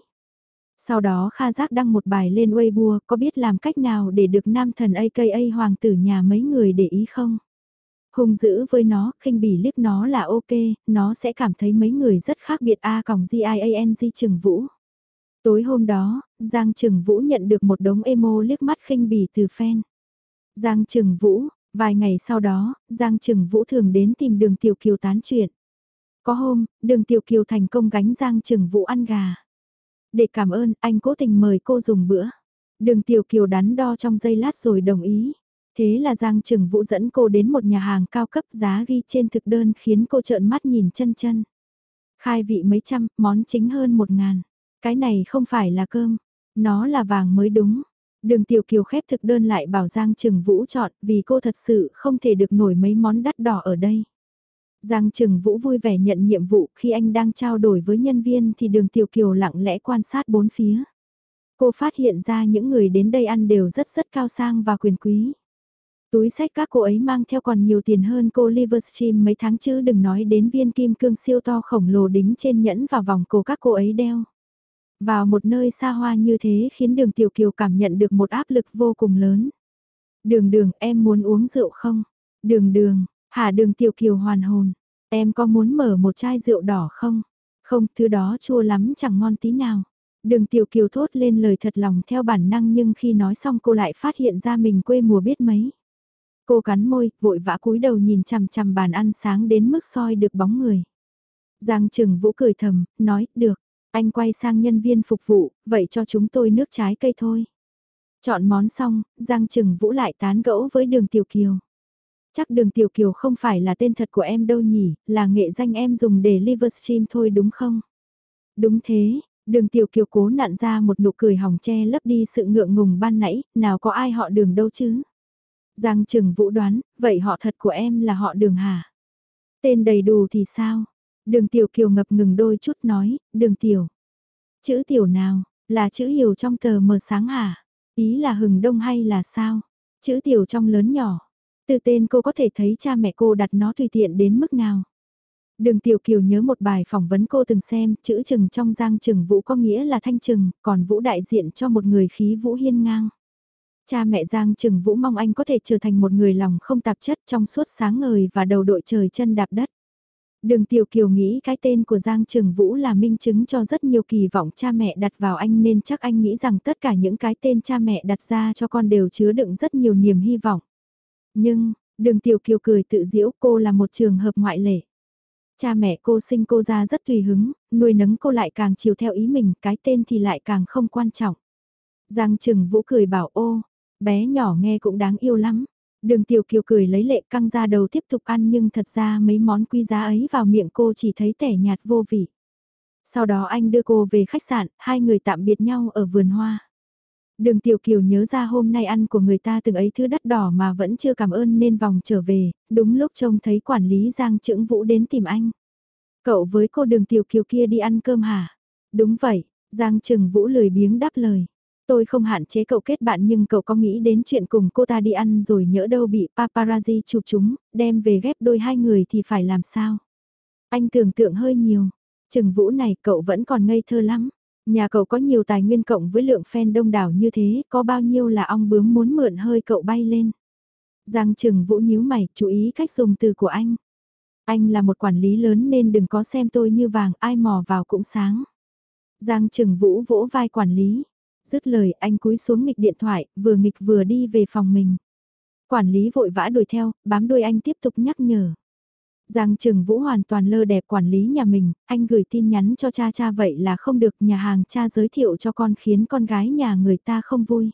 A: Sau đó Kha Giác đăng một bài lên Weibo có biết làm cách nào để được nam thần AKA hoàng tử nhà mấy người để ý không? Hung dữ với nó, khinh bỉ liếc nó là ok, nó sẽ cảm thấy mấy người rất khác biệt A còng G-I-A-N-G Trừng Vũ. Tối hôm đó, Giang Trừng Vũ nhận được một đống emo liếc mắt khinh bỉ từ fan. Giang Trừng Vũ, vài ngày sau đó, Giang Trừng Vũ thường đến tìm đường Tiểu Kiều tán chuyện. Có hôm, đường Tiểu Kiều thành công gánh Giang Trừng Vũ ăn gà. Để cảm ơn, anh cố tình mời cô dùng bữa. Đường Tiểu Kiều đắn đo trong giây lát rồi đồng ý. Thế là Giang Trừng Vũ dẫn cô đến một nhà hàng cao cấp giá ghi trên thực đơn khiến cô trợn mắt nhìn chân chân. Khai vị mấy trăm, món chính hơn một ngàn. Cái này không phải là cơm, nó là vàng mới đúng. Đường Tiểu Kiều khép thực đơn lại bảo Giang Trừng Vũ chọn vì cô thật sự không thể được nổi mấy món đắt đỏ ở đây. Giang Trừng Vũ vui vẻ nhận nhiệm vụ khi anh đang trao đổi với nhân viên thì đường Tiểu Kiều lặng lẽ quan sát bốn phía. Cô phát hiện ra những người đến đây ăn đều rất rất cao sang và quyền quý. Túi sách các cô ấy mang theo còn nhiều tiền hơn cô Livestream mấy tháng chứ đừng nói đến viên kim cương siêu to khổng lồ đính trên nhẫn và vòng cổ các cô ấy đeo. Vào một nơi xa hoa như thế khiến đường Tiểu Kiều cảm nhận được một áp lực vô cùng lớn. Đường đường em muốn uống rượu không? Đường đường, hả đường Tiểu Kiều hoàn hồn. Em có muốn mở một chai rượu đỏ không? Không, thứ đó chua lắm chẳng ngon tí nào. Đường Tiểu Kiều thốt lên lời thật lòng theo bản năng nhưng khi nói xong cô lại phát hiện ra mình quê mùa biết mấy. Cô cắn môi, vội vã cúi đầu nhìn chằm chằm bàn ăn sáng đến mức soi được bóng người. Giang Trừng Vũ cười thầm, nói, được, anh quay sang nhân viên phục vụ, vậy cho chúng tôi nước trái cây thôi. Chọn món xong, Giang Trừng Vũ lại tán gẫu với đường Tiểu Kiều. Chắc đường Tiểu Kiều không phải là tên thật của em đâu nhỉ, là nghệ danh em dùng để Livestream thôi đúng không? Đúng thế, đường Tiểu Kiều cố nặn ra một nụ cười hỏng che lấp đi sự ngượng ngùng ban nãy, nào có ai họ đường đâu chứ? Giang Trừng Vũ đoán, vậy họ thật của em là họ đường hả? Tên đầy đủ thì sao? Đường Tiểu Kiều ngập ngừng đôi chút nói, đường Tiểu. Chữ Tiểu nào, là chữ hiểu trong tờ mờ sáng hả? Ý là hừng đông hay là sao? Chữ Tiểu trong lớn nhỏ. Từ tên cô có thể thấy cha mẹ cô đặt nó tùy tiện đến mức nào. Đường Tiểu Kiều nhớ một bài phỏng vấn cô từng xem, chữ trừng trong giang trừng vũ có nghĩa là thanh trừng, còn vũ đại diện cho một người khí vũ hiên ngang. Cha mẹ Giang Trừng Vũ mong anh có thể trở thành một người lòng không tạp chất trong suốt sáng ngời và đầu đội trời chân đạp đất. Đường Tiểu Kiều nghĩ cái tên của Giang trường Vũ là minh chứng cho rất nhiều kỳ vọng cha mẹ đặt vào anh nên chắc anh nghĩ rằng tất cả những cái tên cha mẹ đặt ra cho con đều chứa đựng rất nhiều niềm hy vọng. Nhưng, đường Tiểu Kiều cười tự diễu cô là một trường hợp ngoại lệ. Cha mẹ cô sinh cô ra rất tùy hứng, nuôi nấng cô lại càng chiều theo ý mình, cái tên thì lại càng không quan trọng. Giang Trừng Vũ cười bảo ô, bé nhỏ nghe cũng đáng yêu lắm. Đường Tiểu Kiều cười lấy lệ căng ra đầu tiếp tục ăn nhưng thật ra mấy món quý giá ấy vào miệng cô chỉ thấy tẻ nhạt vô vị. Sau đó anh đưa cô về khách sạn, hai người tạm biệt nhau ở vườn hoa. Đường Tiểu Kiều nhớ ra hôm nay ăn của người ta từng ấy thứ đắt đỏ mà vẫn chưa cảm ơn nên vòng trở về, đúng lúc trông thấy quản lý Giang Trưỡng Vũ đến tìm anh. Cậu với cô đường Tiểu Kiều kia đi ăn cơm hả? Đúng vậy, Giang Trừng Vũ lười biếng đáp lời. Tôi không hạn chế cậu kết bạn nhưng cậu có nghĩ đến chuyện cùng cô ta đi ăn rồi nhỡ đâu bị paparazzi chụp chúng, đem về ghép đôi hai người thì phải làm sao? Anh tưởng tượng hơi nhiều. Trừng Vũ này cậu vẫn còn ngây thơ lắm. Nhà cậu có nhiều tài nguyên cộng với lượng fan đông đảo như thế, có bao nhiêu là ong bướm muốn mượn hơi cậu bay lên. Giang Trừng Vũ nhíu mày, chú ý cách dùng từ của anh. Anh là một quản lý lớn nên đừng có xem tôi như vàng, ai mò vào cũng sáng. Giang Trừng Vũ vỗ vai quản lý. Dứt lời anh cúi xuống nghịch điện thoại, vừa nghịch vừa đi về phòng mình. Quản lý vội vã đuổi theo, bám đuôi anh tiếp tục nhắc nhở. Giang Trừng Vũ hoàn toàn lơ đẹp quản lý nhà mình, anh gửi tin nhắn cho cha cha vậy là không được nhà hàng cha giới thiệu cho con khiến con gái nhà người ta không vui.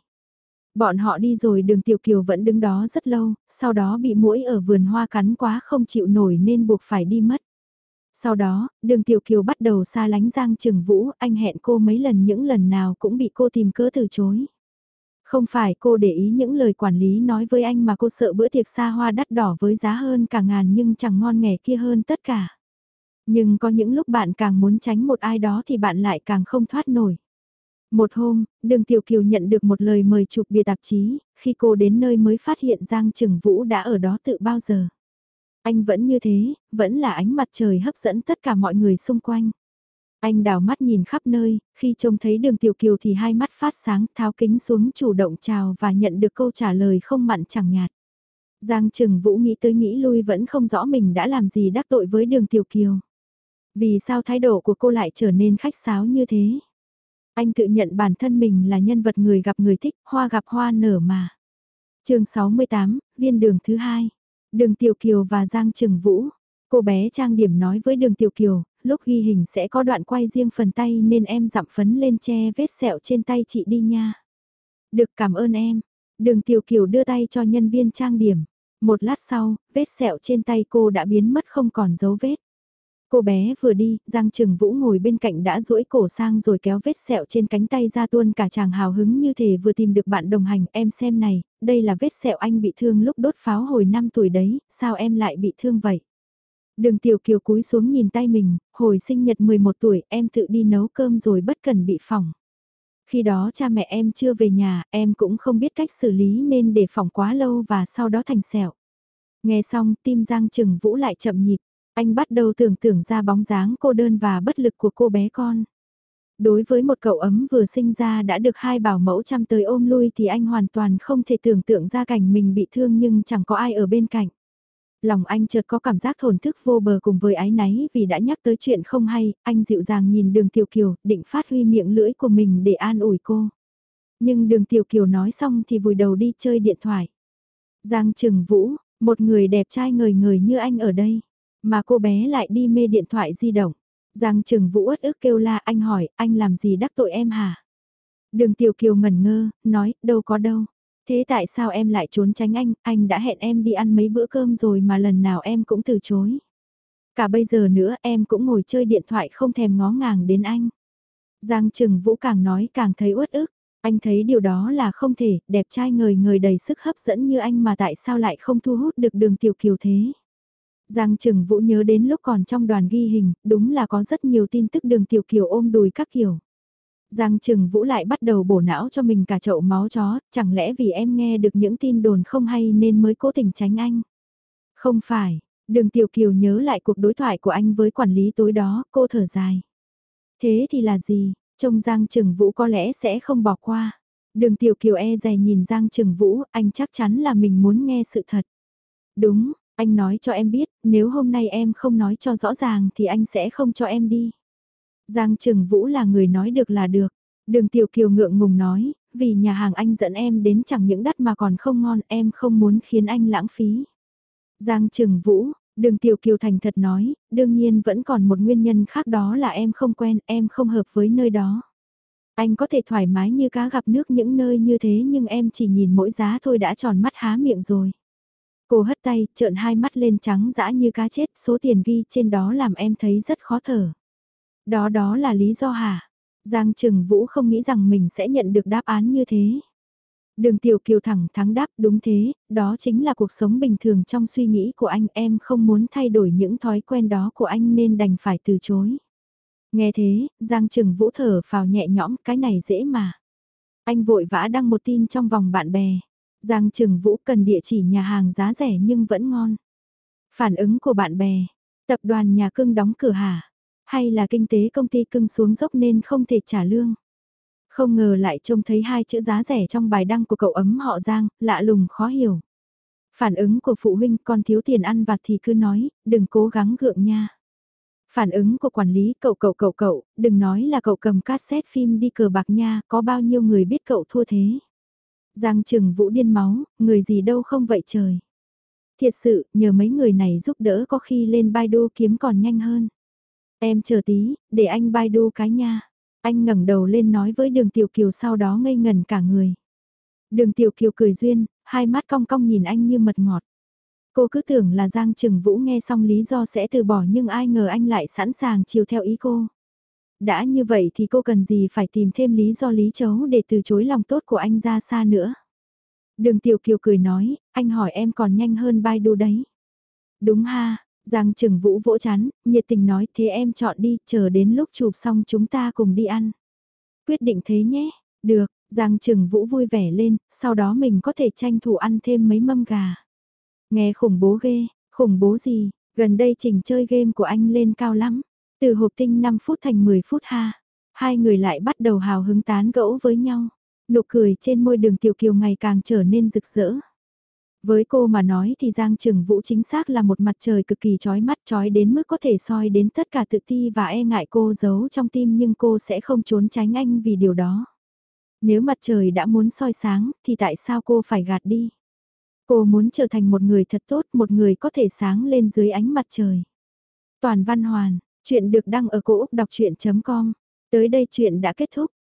A: Bọn họ đi rồi đường Tiểu Kiều vẫn đứng đó rất lâu, sau đó bị mũi ở vườn hoa cắn quá không chịu nổi nên buộc phải đi mất. Sau đó, đường Tiểu Kiều bắt đầu xa lánh Giang Trừng Vũ, anh hẹn cô mấy lần những lần nào cũng bị cô tìm cớ từ chối. Không phải cô để ý những lời quản lý nói với anh mà cô sợ bữa tiệc xa hoa đắt đỏ với giá hơn cả ngàn nhưng chẳng ngon nghẻ kia hơn tất cả. Nhưng có những lúc bạn càng muốn tránh một ai đó thì bạn lại càng không thoát nổi. Một hôm, đường Tiểu Kiều nhận được một lời mời chụp bìa tạp chí, khi cô đến nơi mới phát hiện Giang Trừng Vũ đã ở đó tự bao giờ. Anh vẫn như thế, vẫn là ánh mặt trời hấp dẫn tất cả mọi người xung quanh. Anh đào mắt nhìn khắp nơi, khi trông thấy đường Tiểu Kiều thì hai mắt phát sáng, tháo kính xuống chủ động chào và nhận được câu trả lời không mặn chẳng nhạt. Giang Trừng Vũ nghĩ tới nghĩ lui vẫn không rõ mình đã làm gì đắc tội với đường Tiểu Kiều. Vì sao thái độ của cô lại trở nên khách sáo như thế? Anh tự nhận bản thân mình là nhân vật người gặp người thích, hoa gặp hoa nở mà. chương 68, viên đường thứ hai. Đường Tiểu Kiều và Giang Trừng Vũ. Cô bé trang điểm nói với đường Tiểu Kiều, lúc ghi hình sẽ có đoạn quay riêng phần tay nên em dặm phấn lên che vết sẹo trên tay chị đi nha. Được cảm ơn em. Đường Tiểu Kiều đưa tay cho nhân viên trang điểm. Một lát sau, vết sẹo trên tay cô đã biến mất không còn dấu vết. Cô bé vừa đi, Giang Trừng Vũ ngồi bên cạnh đã duỗi cổ sang rồi kéo vết sẹo trên cánh tay ra tuôn cả chàng hào hứng như thể vừa tìm được bạn đồng hành. Em xem này, đây là vết sẹo anh bị thương lúc đốt pháo hồi 5 tuổi đấy, sao em lại bị thương vậy? Đường Tiểu Kiều cúi xuống nhìn tay mình, hồi sinh nhật 11 tuổi em tự đi nấu cơm rồi bất cần bị phỏng. Khi đó cha mẹ em chưa về nhà, em cũng không biết cách xử lý nên để phỏng quá lâu và sau đó thành sẹo. Nghe xong tim Giang Trừng Vũ lại chậm nhịp, anh bắt đầu tưởng tượng ra bóng dáng cô đơn và bất lực của cô bé con. Đối với một cậu ấm vừa sinh ra đã được hai bảo mẫu chăm tới ôm lui thì anh hoàn toàn không thể tưởng tượng ra cảnh mình bị thương nhưng chẳng có ai ở bên cạnh. Lòng anh chợt có cảm giác thổn thức vô bờ cùng với ái náy vì đã nhắc tới chuyện không hay, anh dịu dàng nhìn đường Tiểu Kiều, định phát huy miệng lưỡi của mình để an ủi cô. Nhưng đường Tiểu Kiều nói xong thì vùi đầu đi chơi điện thoại. Giang Trừng Vũ, một người đẹp trai ngời ngời như anh ở đây, mà cô bé lại đi mê điện thoại di động. Giang Trừng Vũ ất ức kêu la anh hỏi, anh làm gì đắc tội em hả? Đường Tiểu Kiều ngẩn ngơ, nói, đâu có đâu. Thế tại sao em lại trốn tránh anh, anh đã hẹn em đi ăn mấy bữa cơm rồi mà lần nào em cũng từ chối. Cả bây giờ nữa em cũng ngồi chơi điện thoại không thèm ngó ngàng đến anh. Giang Trừng Vũ càng nói càng thấy uất ức, anh thấy điều đó là không thể, đẹp trai ngời ngời đầy sức hấp dẫn như anh mà tại sao lại không thu hút được đường tiểu kiều thế. Giang Trừng Vũ nhớ đến lúc còn trong đoàn ghi hình, đúng là có rất nhiều tin tức đường tiểu kiều ôm đùi các kiểu. Giang Trừng Vũ lại bắt đầu bổ não cho mình cả chậu máu chó, chẳng lẽ vì em nghe được những tin đồn không hay nên mới cố tình tránh anh? Không phải, đường Tiểu Kiều nhớ lại cuộc đối thoại của anh với quản lý tối đó, cô thở dài. Thế thì là gì, trông Giang Trừng Vũ có lẽ sẽ không bỏ qua. Đường Tiểu Kiều e dè nhìn Giang Trừng Vũ, anh chắc chắn là mình muốn nghe sự thật. Đúng, anh nói cho em biết, nếu hôm nay em không nói cho rõ ràng thì anh sẽ không cho em đi. Giang Trừng Vũ là người nói được là được. Đường Tiểu Kiều ngượng ngùng nói, vì nhà hàng anh dẫn em đến chẳng những đắt mà còn không ngon em không muốn khiến anh lãng phí. Giang Trừng Vũ, đường Tiểu Kiều thành thật nói, đương nhiên vẫn còn một nguyên nhân khác đó là em không quen, em không hợp với nơi đó. Anh có thể thoải mái như cá gặp nước những nơi như thế nhưng em chỉ nhìn mỗi giá thôi đã tròn mắt há miệng rồi. Cô hất tay, trợn hai mắt lên trắng dã như cá chết, số tiền ghi trên đó làm em thấy rất khó thở. Đó đó là lý do hả? Giang Trừng Vũ không nghĩ rằng mình sẽ nhận được đáp án như thế. Đường Tiểu Kiều thẳng thắng đáp đúng thế, đó chính là cuộc sống bình thường trong suy nghĩ của anh em không muốn thay đổi những thói quen đó của anh nên đành phải từ chối. Nghe thế, Giang Trừng Vũ thở vào nhẹ nhõm cái này dễ mà. Anh vội vã đăng một tin trong vòng bạn bè. Giang Trừng Vũ cần địa chỉ nhà hàng giá rẻ nhưng vẫn ngon. Phản ứng của bạn bè, tập đoàn nhà cưng đóng cửa hả? Hay là kinh tế công ty cưng xuống dốc nên không thể trả lương? Không ngờ lại trông thấy hai chữ giá rẻ trong bài đăng của cậu ấm họ Giang, lạ lùng khó hiểu. Phản ứng của phụ huynh con thiếu tiền ăn vặt thì cứ nói, đừng cố gắng gượng nha. Phản ứng của quản lý cậu cậu cậu cậu, đừng nói là cậu cầm cassette phim đi cờ bạc nha, có bao nhiêu người biết cậu thua thế. Giang trừng vũ điên máu, người gì đâu không vậy trời. Thiệt sự, nhờ mấy người này giúp đỡ có khi lên Baidu kiếm còn nhanh hơn. Em chờ tí, để anh Baidu cái nha. Anh ngẩng đầu lên nói với đường tiểu kiều sau đó ngây ngần cả người. Đường tiểu kiều cười duyên, hai mắt cong cong nhìn anh như mật ngọt. Cô cứ tưởng là Giang Trừng Vũ nghe xong lý do sẽ từ bỏ nhưng ai ngờ anh lại sẵn sàng chiều theo ý cô. Đã như vậy thì cô cần gì phải tìm thêm lý do lý chấu để từ chối lòng tốt của anh ra xa nữa. Đường Tiểu Kiều cười nói, anh hỏi em còn nhanh hơn Baidu đấy. Đúng ha, Giang Trừng Vũ vỗ chán, nhiệt tình nói thế em chọn đi, chờ đến lúc chụp xong chúng ta cùng đi ăn. Quyết định thế nhé, được, Giang Trừng Vũ vui vẻ lên, sau đó mình có thể tranh thủ ăn thêm mấy mâm gà. Nghe khủng bố ghê, khủng bố gì, gần đây trình chơi game của anh lên cao lắm. Từ hộp tinh 5 phút thành 10 phút ha. Hai người lại bắt đầu hào hứng tán gẫu với nhau. Nụ cười trên môi đường tiểu kiều ngày càng trở nên rực rỡ. Với cô mà nói thì Giang Trừng Vũ chính xác là một mặt trời cực kỳ chói mắt chói đến mức có thể soi đến tất cả tự ti và e ngại cô giấu trong tim nhưng cô sẽ không trốn tránh anh vì điều đó. Nếu mặt trời đã muốn soi sáng thì tại sao cô phải gạt đi? Cô muốn trở thành một người thật tốt, một người có thể sáng lên dưới ánh mặt trời. Toàn Văn Hoàn, chuyện được đăng ở cổ Úc đọc chuyện.com. Tới đây chuyện đã kết thúc.